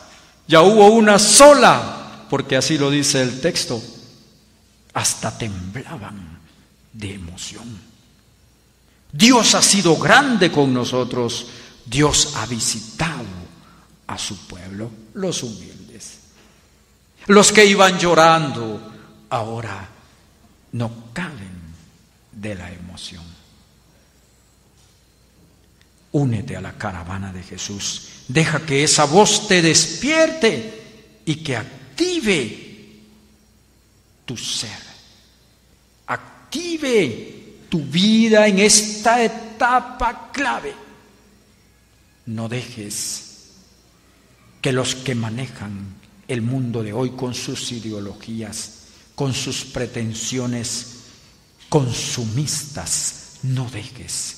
Ya hubo una sola. Porque así lo dice el texto. Hasta temblaban de emoción. Dios ha sido grande con nosotros. Dios ha visitado a su pueblo, los humildes. Los que iban llorando ahora no caben de la emoción. Únete a la caravana de Jesús. Deja que esa voz te despierte y que active tu ser. Active tu vida en esta etapa clave. No dejes que los que manejan el mundo de hoy con sus ideologías, con sus pretensiones consumistas. No dejes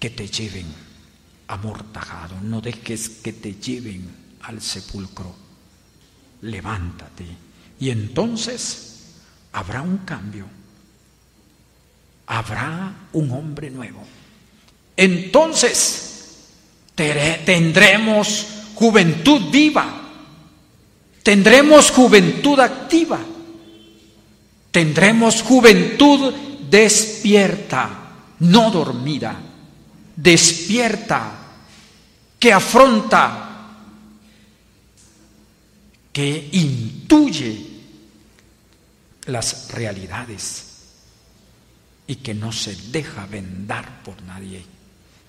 que te lleven amortajado, no dejes que te lleven al sepulcro. Levántate y entonces habrá un cambio, habrá un hombre nuevo. Entonces tendremos juventud viva Tendremos juventud activa. Tendremos juventud despierta, no dormida, despierta, que afronta, que intuye las realidades y que no se deja vendar por nadie.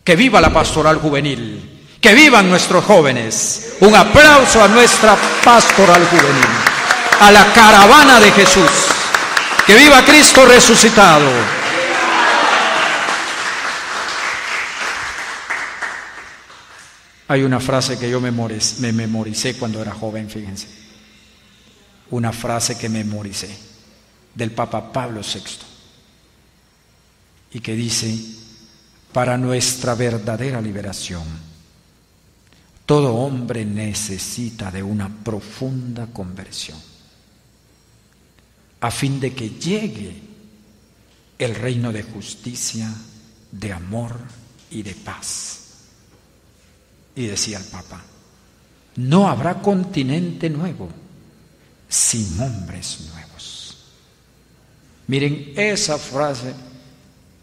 Que viva la pastoral juvenil. Que vivan nuestros jóvenes. Un aplauso a nuestra pastoral juvenil, a la caravana de Jesús. Que viva Cristo resucitado. Hay una frase que yo me memoricé cuando era joven, fíjense. Una frase que memoricé del Papa Pablo VI. Y que dice, para nuestra verdadera liberación, todo hombre necesita de una profunda conversión a fin de que llegue el reino de justicia, de amor y de paz. Y decía el Papa, no habrá continente nuevo sin hombres nuevos. Miren, esa frase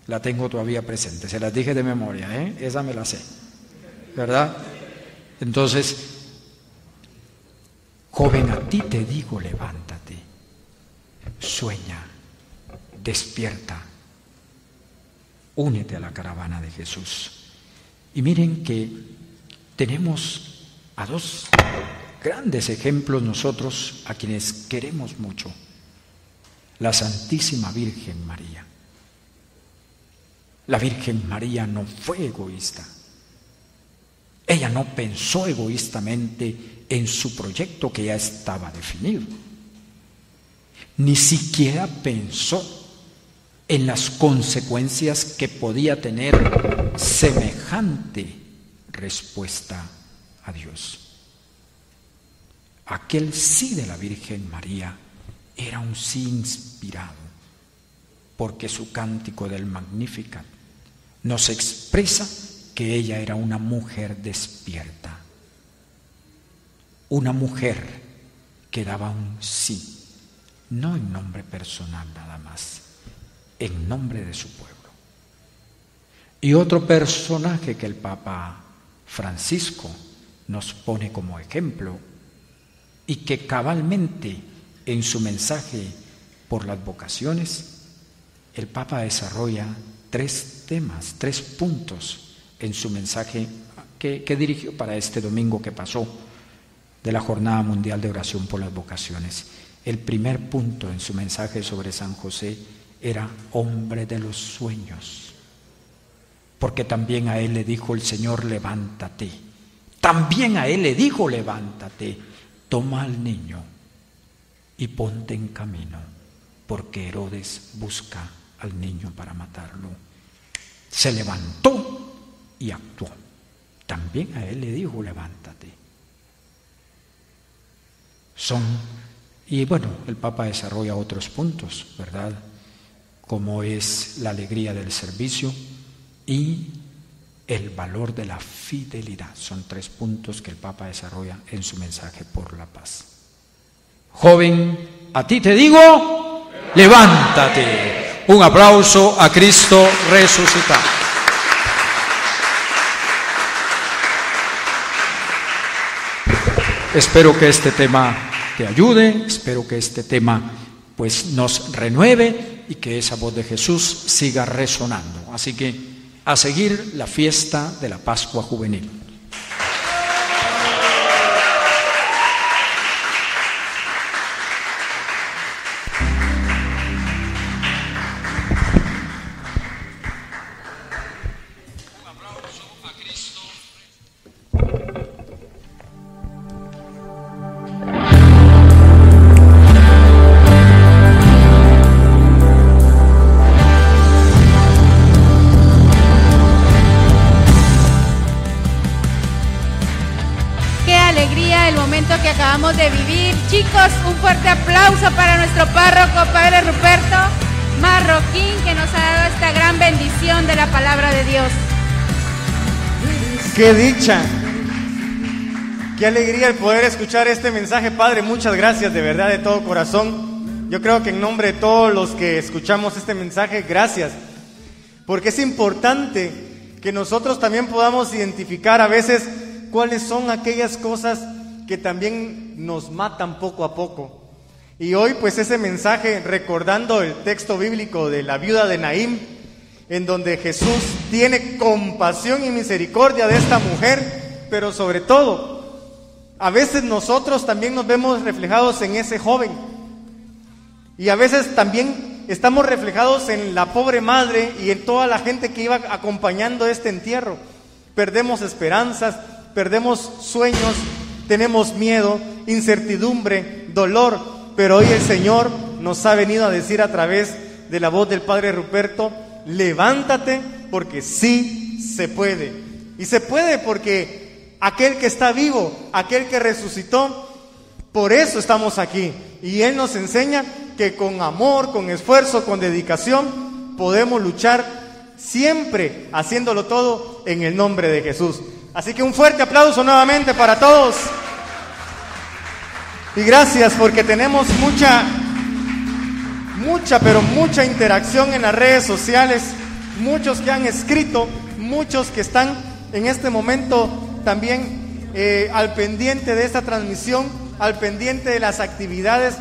la tengo todavía presente, se las dije de memoria, ¿eh? esa me la sé, ¿verdad? Entonces, joven, a ti te digo, levántate. sueña, despierta, únete a la caravana de Jesús. Y miren que tenemos a dos grandes ejemplos nosotros a quienes queremos mucho. La Santísima Virgen María. La Virgen María no fue egoísta. Ella no pensó egoístamente en su proyecto que ya estaba definido. Ni siquiera pensó en las consecuencias que podía tener semejante respuesta a Dios. Aquel sí de la Virgen María era un sí inspirado, porque su cántico del Magnificat nos expresa que ella era una mujer despierta, una mujer que daba un sí, no en nombre personal nada más, en nombre de su pueblo. Y otro personaje que el Papa Francisco nos pone como ejemplo y que cabalmente en su mensaje por las vocaciones, el Papa desarrolla tres temas, tres puntos en su mensaje que, dirigió para este domingo que pasó de la Jornada Mundial de Oración por las Vocaciones. El primer punto en su mensaje sobre San José era hombre de los sueños, porque también a él le dijo el Señor, levántate. También a él le dijo, levántate, toma al niño y ponte en camino, porque Herodes busca al niño para matarlo. Se levantó y actuó. También a él le dijo, levántate. Son, y bueno, el Papa desarrolla otros puntos, ¿verdad? como es la alegría del servicio y el valor de la fidelidad. Son tres puntos que el Papa desarrolla en su mensaje por la paz. Joven, a ti te digo, levántate. Un aplauso a Cristo resucitado. Espero que este tema te ayude, espero que este tema pues nos renueve y que esa voz de Jesús siga resonando. Así que a seguir la fiesta de la Pascua Juvenil.
¡Qué
dicha! Qué alegría el poder escuchar este mensaje, Padre. Muchas gracias, de verdad, de todo corazón. Yo creo que en nombre de todos los que escuchamos este mensaje, gracias. Porque es importante que nosotros también podamos identificar a veces cuáles son aquellas cosas que también nos matan poco a poco. Y hoy pues ese mensaje recordando el texto bíblico de la viuda de Naim, en donde Jesús tiene compasión y misericordia de esta mujer, pero sobre todo, a veces nosotros también nos vemos reflejados en ese joven. Y a veces también estamos reflejados en la pobre madre y en toda la gente que iba acompañando este entierro. Perdemos esperanzas, perdemos sueños, tenemos miedo, incertidumbre, dolor, pero hoy el Señor nos ha venido a decir a través de la voz del Padre Ruperto, levántate porque sí se puede. Y se puede porque aquel que está vivo, aquel que resucitó, por eso estamos aquí. Y Él nos enseña que con amor, con esfuerzo, con dedicación, podemos luchar siempre haciéndolo todo en el nombre de Jesús. Así que un fuerte aplauso nuevamente para todos. Y gracias porque tenemos mucha, mucha, pero mucha interacción en las redes sociales. Muchos que han escrito, muchos que están en este momento también eh, al pendiente de esta transmisión, al pendiente de las actividades.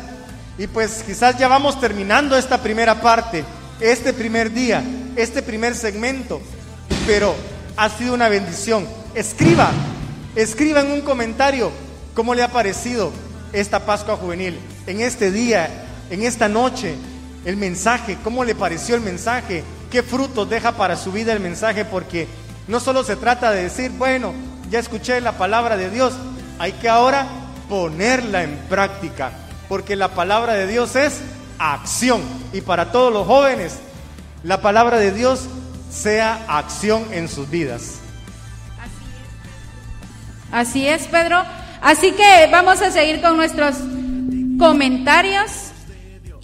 Y pues quizás ya vamos terminando esta primera parte, este primer día, este primer segmento, pero ha sido una bendición. Escriba, escriba en un comentario cómo le ha parecido esta Pascua Juvenil, en este día, en esta noche, el mensaje, cómo le pareció el mensaje, qué frutos deja para su vida el mensaje, porque no solo se trata de decir, bueno, ya escuché la palabra de Dios, hay que ahora ponerla en práctica, porque la palabra de Dios es acción. Y para todos los jóvenes, la palabra de Dios sea acción en sus vidas.
Así es, Pedro. Así que vamos a seguir con nuestros comentarios.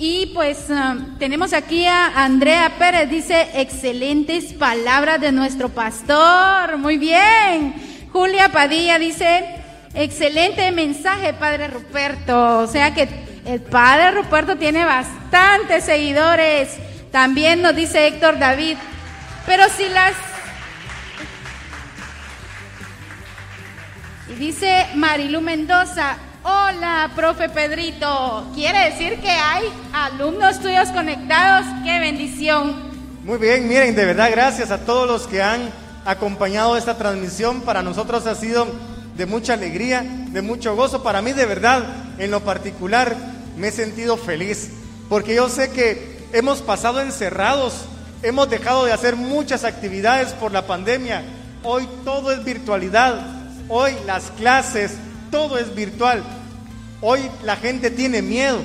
Y pues um, tenemos aquí a Andrea Pérez, dice, excelentes palabras de nuestro pastor. Muy bien. Julia Padilla dice, excelente mensaje, Padre Ruperto. O sea que el Padre Ruperto tiene bastantes seguidores. También nos dice Héctor David. Pero si las Y dice Marilu Mendoza, hola, profe Pedrito. Quiere decir que hay alumnos tuyos conectados. ¡Qué bendición!
Muy bien, miren, de verdad gracias a todos los que han acompañado esta transmisión. Para nosotros ha sido de mucha alegría, de mucho gozo. Para mí, de verdad, en lo particular, me he sentido feliz. Porque yo sé que hemos pasado encerrados, hemos dejado de hacer muchas actividades por la pandemia. Hoy todo es virtualidad. Hoy las clases, todo es virtual. Hoy la gente tiene miedo,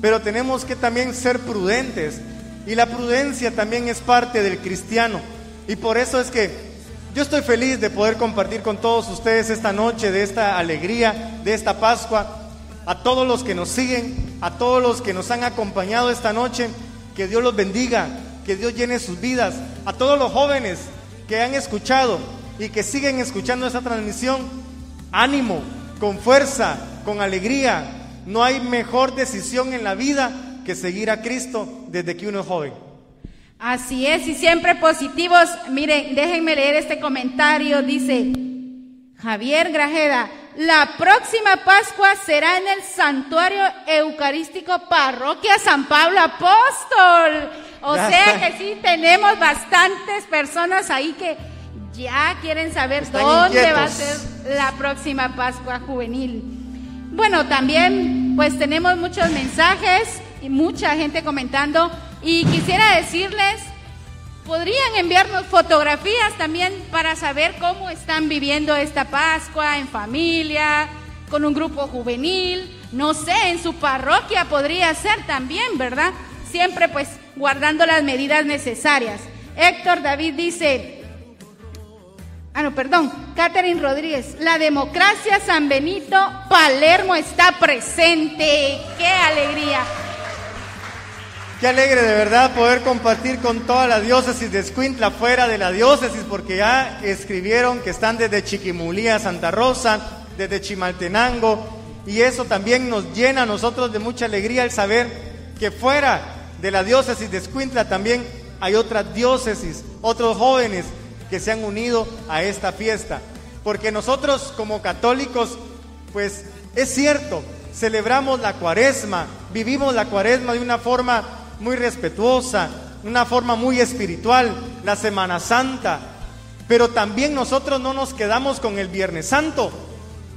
pero tenemos que también ser prudentes. Y la prudencia también es parte del cristiano. Y por eso es que yo estoy feliz de poder compartir con todos ustedes esta noche, de esta alegría, de esta Pascua. A todos los que nos siguen, a todos los que nos han acompañado esta noche, que Dios los bendiga, que Dios llene sus vidas. A todos los jóvenes que han escuchado, y que siguen escuchando esta transmisión, ánimo, con fuerza, con alegría. No hay mejor decisión en la vida que seguir a Cristo desde que uno es joven.
Así es, y siempre positivos. Miren, déjenme leer este comentario. Dice Javier Grajeda, la próxima Pascua será en el Santuario Eucarístico Parroquia San Pablo Apóstol. O sea que sí, tenemos bastantes personas ahí que ya quieren saber dónde va a ser la próxima Pascua Juvenil. Bueno, también pues tenemos muchos mensajes y mucha gente comentando y quisiera decirles, podrían enviarnos fotografías también para saber cómo están viviendo esta Pascua en familia, con un grupo juvenil, no sé, en su parroquia podría ser también, ¿verdad? Siempre pues guardando las medidas necesarias. Héctor David dice, Ah, no, perdón. Catherine Rodríguez. La democracia San Benito Palermo está presente. ¡Qué alegría!
Qué alegre de verdad poder compartir con toda la diócesis de Escuintla fuera de la diócesis, porque ya escribieron que están desde Chiquimulía, Santa Rosa, desde Chimaltenango, y eso también nos llena a nosotros de mucha alegría el saber que fuera de la diócesis de Escuintla también hay otras diócesis, otros jóvenes que se han unido a esta fiesta. Porque nosotros como católicos, pues es cierto, celebramos la cuaresma, vivimos la cuaresma de una forma muy respetuosa, una forma muy espiritual, la Semana Santa. Pero también nosotros no nos quedamos con el Viernes Santo,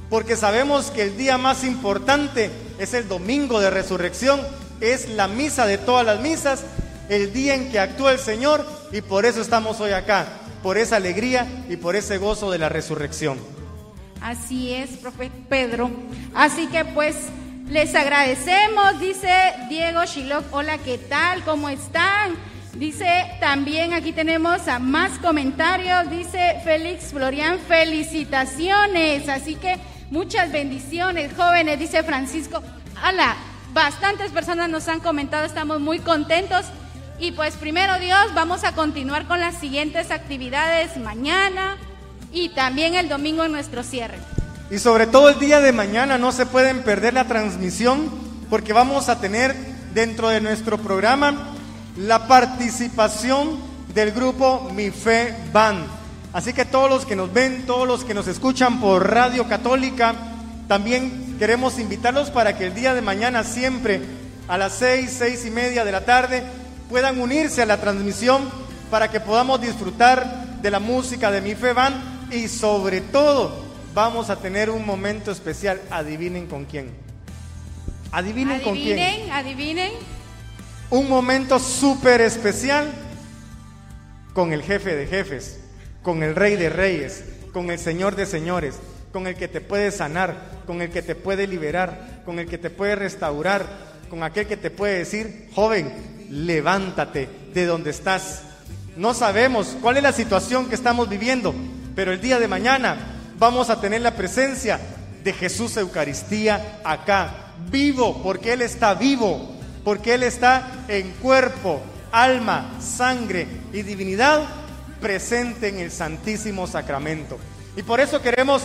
porque sabemos que el día más importante es el domingo de resurrección, es la misa de todas las misas, el día en que actúa el Señor y por eso estamos hoy acá por esa alegría y por ese gozo de la resurrección.
Así es, profe Pedro. Así que pues les agradecemos, dice Diego Shiloh. Hola, ¿qué tal? ¿Cómo están? Dice también aquí tenemos a más comentarios. Dice Félix Florian, felicitaciones. Así que muchas bendiciones, jóvenes, dice Francisco. Hola, bastantes personas nos han comentado, estamos muy contentos. Y pues primero Dios, vamos a continuar con las siguientes actividades mañana y también el domingo en nuestro cierre.
Y sobre todo el día de mañana no se pueden perder la transmisión porque vamos a tener dentro de nuestro programa la participación del grupo Mi Fe Band. Así que todos los que nos ven, todos los que nos escuchan por Radio Católica, también queremos invitarlos para que el día de mañana siempre a las seis, seis y media de la tarde, puedan unirse a la transmisión para que podamos disfrutar de la música de Mi Fe Band y sobre todo vamos a tener un momento especial. Adivinen con quién. Adivinen, con quién.
Adivinen, adivinen.
Un momento súper especial con el jefe de jefes, con el rey de reyes, con el señor de señores, con el que te puede sanar, con el que te puede liberar, con el que te puede restaurar, con aquel que te puede decir, joven, levántate de donde estás. No sabemos cuál es la situación que estamos viviendo, pero el día de mañana vamos a tener la presencia de Jesús Eucaristía acá, vivo, porque Él está vivo, porque Él está en cuerpo, alma, sangre y divinidad presente en el Santísimo Sacramento. Y por eso queremos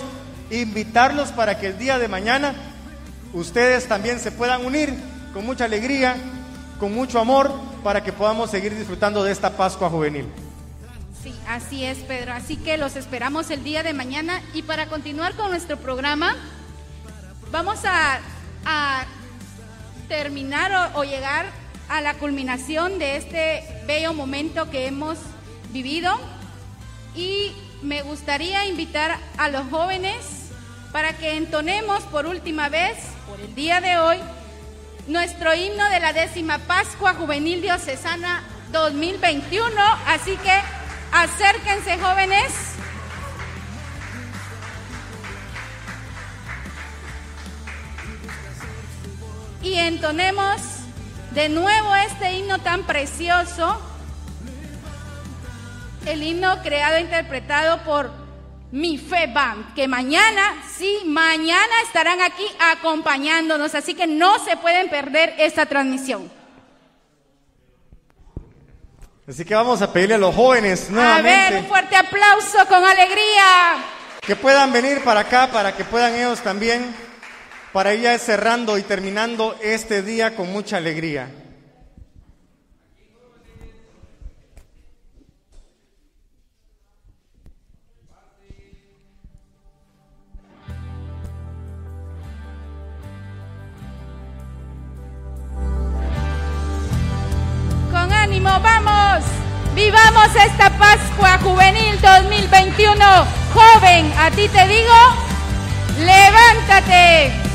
invitarlos para que el día de mañana ustedes también se puedan unir con mucha alegría, con mucho amor, para que podamos seguir disfrutando de esta Pascua juvenil.
Sí, así es, Pedro. Así que los esperamos el día de mañana. Y para continuar con nuestro programa, vamos a, a terminar o, o llegar a la culminación de este bello momento que hemos vivido. Y me gustaría invitar a los jóvenes para que entonemos por última vez, por el día de hoy, nuestro himno de la décima Pascua Juvenil Diocesana 2021. Así que acérquense jóvenes. Y entonemos de nuevo este himno tan precioso, el himno creado e interpretado por Mi Fe Band, que mañana, sí, mañana estarán aquí acompañándonos, así que no se pueden perder esta transmisión.
Así que vamos a pedirle a los jóvenes
A ver, un
nuevamente
fuerte aplauso con alegría.
que puedan venir para acá, para que puedan ellos también, para ir ya cerrando y terminando este día con mucha alegría.
Vamos. Vivamos esta Pascua Juvenil 2021. Joven, a ti te digo, levántate.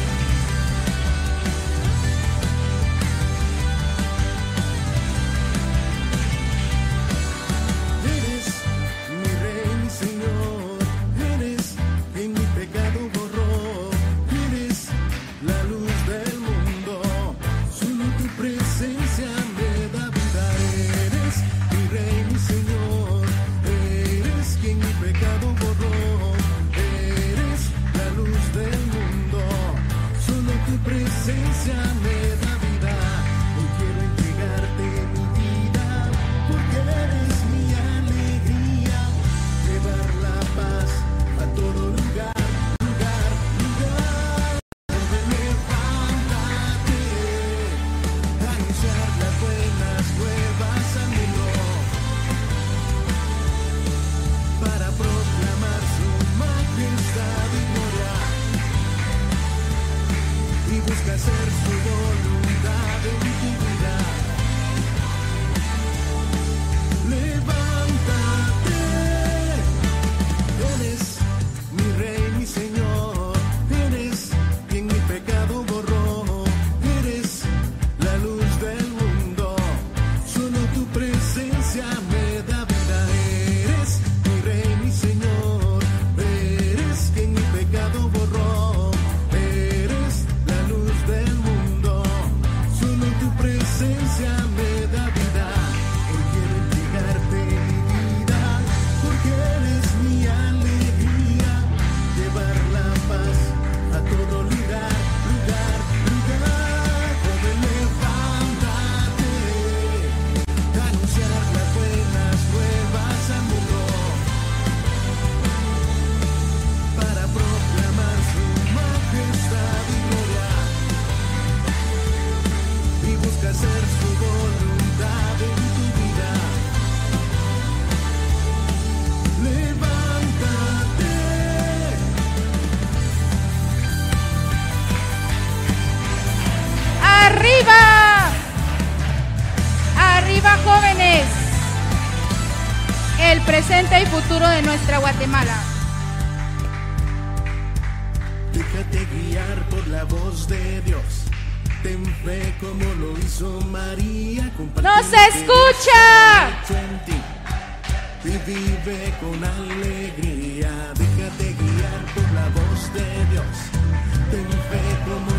Futuro de nuestra Guatemala.
Déjate guiar por la voz de Dios. Ten fe como lo hizo María. comparte
¡No
lo
se
que
escucha!
Y vive con alegría. Déjate guiar por la voz de Dios. Ten fe como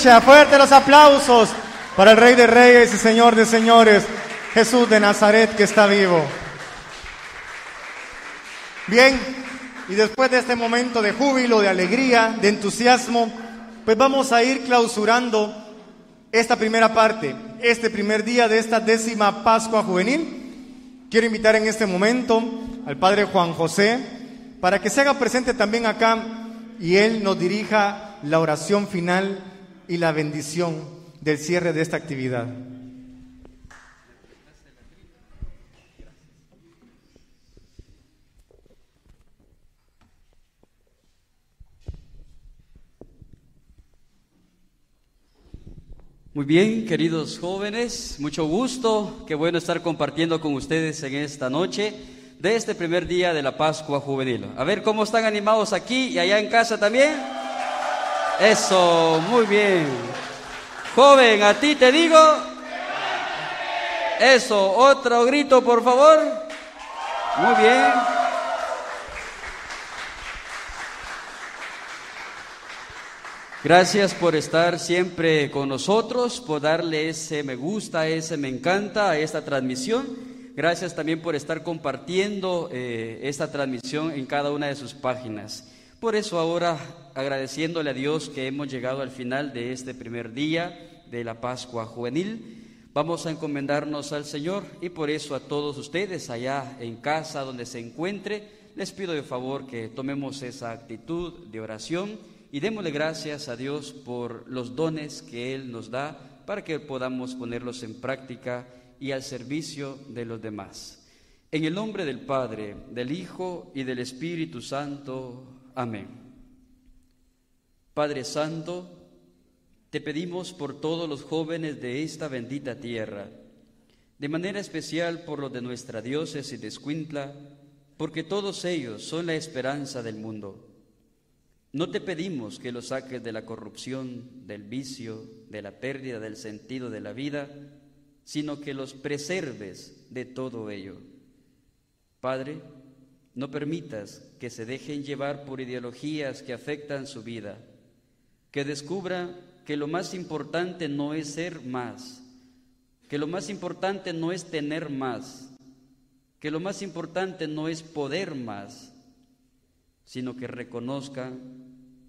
dicha. Fuerte los aplausos para el Rey de Reyes y Señor de Señores, Jesús de Nazaret que está vivo. Bien, y después de este momento de júbilo, de alegría, de entusiasmo, pues vamos a ir clausurando esta primera parte, este primer día de esta décima Pascua Juvenil. Quiero invitar en este momento al Padre Juan José para que se haga presente también acá y él nos dirija la oración final y la bendición del cierre de esta actividad.
Muy bien, queridos jóvenes, mucho gusto, qué bueno estar compartiendo con ustedes en esta noche de este primer día de la Pascua Juvenil. A ver cómo están animados aquí y allá en casa también. Eso, muy bien. Joven, a ti te digo. Eso, otro grito, por favor. Muy bien. Gracias por estar siempre con nosotros, por darle ese me gusta, ese me encanta a esta transmisión. Gracias también por estar compartiendo eh, esta transmisión en cada una de sus páginas. Por eso ahora, agradeciéndole a Dios que hemos llegado al final de este primer día de la Pascua Juvenil, vamos a encomendarnos al Señor y por eso a todos ustedes allá en casa donde se encuentre, les pido de favor que tomemos esa actitud de oración y démosle gracias a Dios por los dones que Él nos da para que podamos ponerlos en práctica y al servicio de los demás. En el nombre del Padre, del Hijo y del Espíritu Santo. Amén. Padre Santo, te pedimos por todos los jóvenes de esta bendita tierra, de manera especial por los de nuestra diócesis de Escuintla, porque todos ellos son la esperanza del mundo. No te pedimos que los saques de la corrupción, del vicio, de la pérdida del sentido de la vida, sino que los preserves de todo ello. Padre, no permitas que se dejen llevar por ideologías que afectan su vida, que descubra que lo más importante no es ser más, que lo más importante no es tener más, que lo más importante no es poder más, sino que reconozca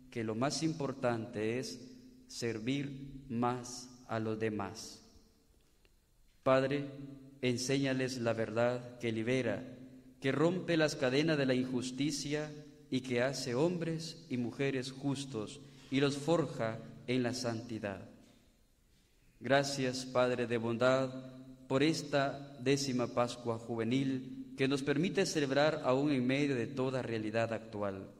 que lo más importante es servir más a los demás. Padre, enséñales la verdad que libera, que rompe las cadenas de la injusticia y que hace hombres y mujeres justos y los forja en la santidad. Gracias, Padre de bondad, por esta décima Pascua juvenil que nos permite celebrar aún en medio de toda realidad actual.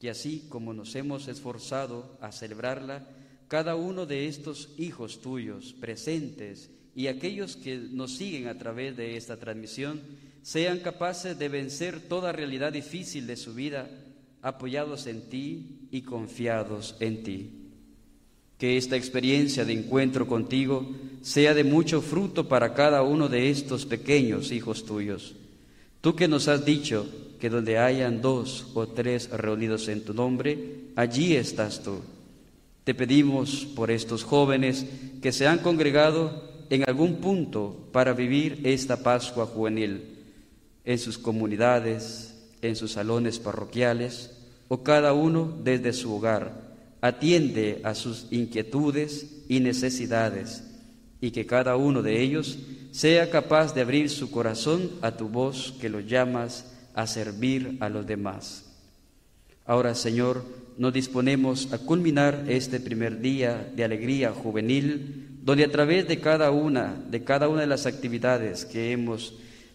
Y así como nos hemos esforzado a celebrarla, cada uno de estos hijos tuyos presentes y aquellos que nos siguen a través de esta transmisión sean capaces de vencer toda realidad difícil de su vida, apoyados en ti y confiados en ti. Que esta experiencia de encuentro contigo sea de mucho fruto para cada uno de estos pequeños hijos tuyos. Tú que nos has dicho que donde hayan dos o tres reunidos en tu nombre, allí estás tú. Te pedimos por estos jóvenes que se han congregado en algún punto para vivir esta Pascua juvenil, en sus comunidades, en sus salones parroquiales o cada uno desde su hogar. Atiende a sus inquietudes y necesidades y que cada uno de ellos sea capaz de abrir su corazón a tu voz que lo llamas a servir a los demás. Ahora, Señor, nos disponemos a culminar este primer día de alegría juvenil, donde a través de cada una, de cada una de las actividades que hemos,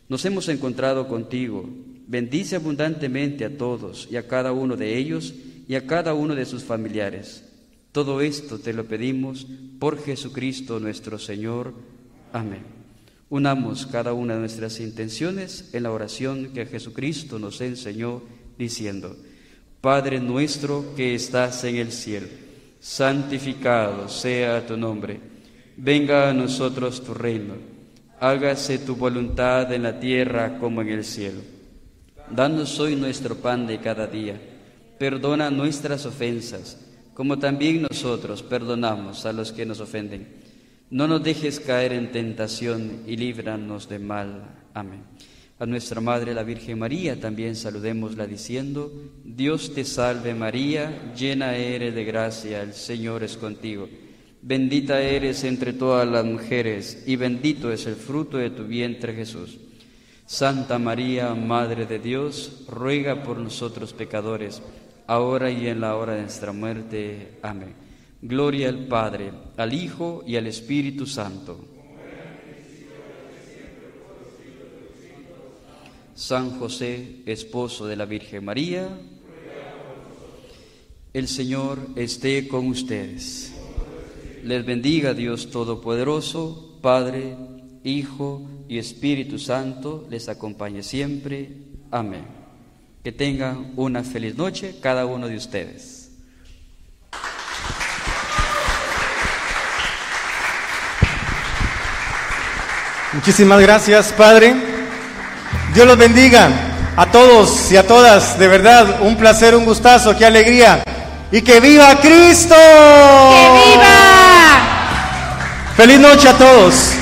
nos hemos encontrado contigo, bendice abundantemente a todos y a cada uno de ellos y a cada uno de sus familiares. Todo esto te lo pedimos por Jesucristo nuestro Señor. Amén. Unamos cada una de nuestras intenciones en la oración que Jesucristo nos enseñó diciendo, Padre nuestro que estás en el cielo, santificado sea tu nombre, venga a nosotros tu reino, hágase tu voluntad en la tierra como en el cielo. Danos hoy nuestro pan de cada día, perdona nuestras ofensas, como también nosotros perdonamos a los que nos ofenden. No nos dejes caer en tentación y líbranos de mal. Amén. A nuestra Madre la Virgen María también saludémosla diciendo, Dios te salve María, llena eres de gracia, el Señor es contigo. Bendita eres entre todas las mujeres y bendito es el fruto de tu vientre Jesús. Santa María, Madre de Dios, ruega por nosotros pecadores, ahora y en la hora de nuestra muerte. Amén. Gloria al Padre, al Hijo y al Espíritu Santo. San José, esposo de la Virgen María, el Señor esté con ustedes. Les bendiga Dios Todopoderoso, Padre, Hijo y Espíritu Santo, les acompañe siempre. Amén. Que tengan una feliz noche cada uno de ustedes.
Muchísimas gracias, Padre. Dios los bendiga a todos y a todas. De verdad, un placer, un gustazo, qué alegría. Y que viva Cristo.
¡Que viva!
Feliz noche a todos.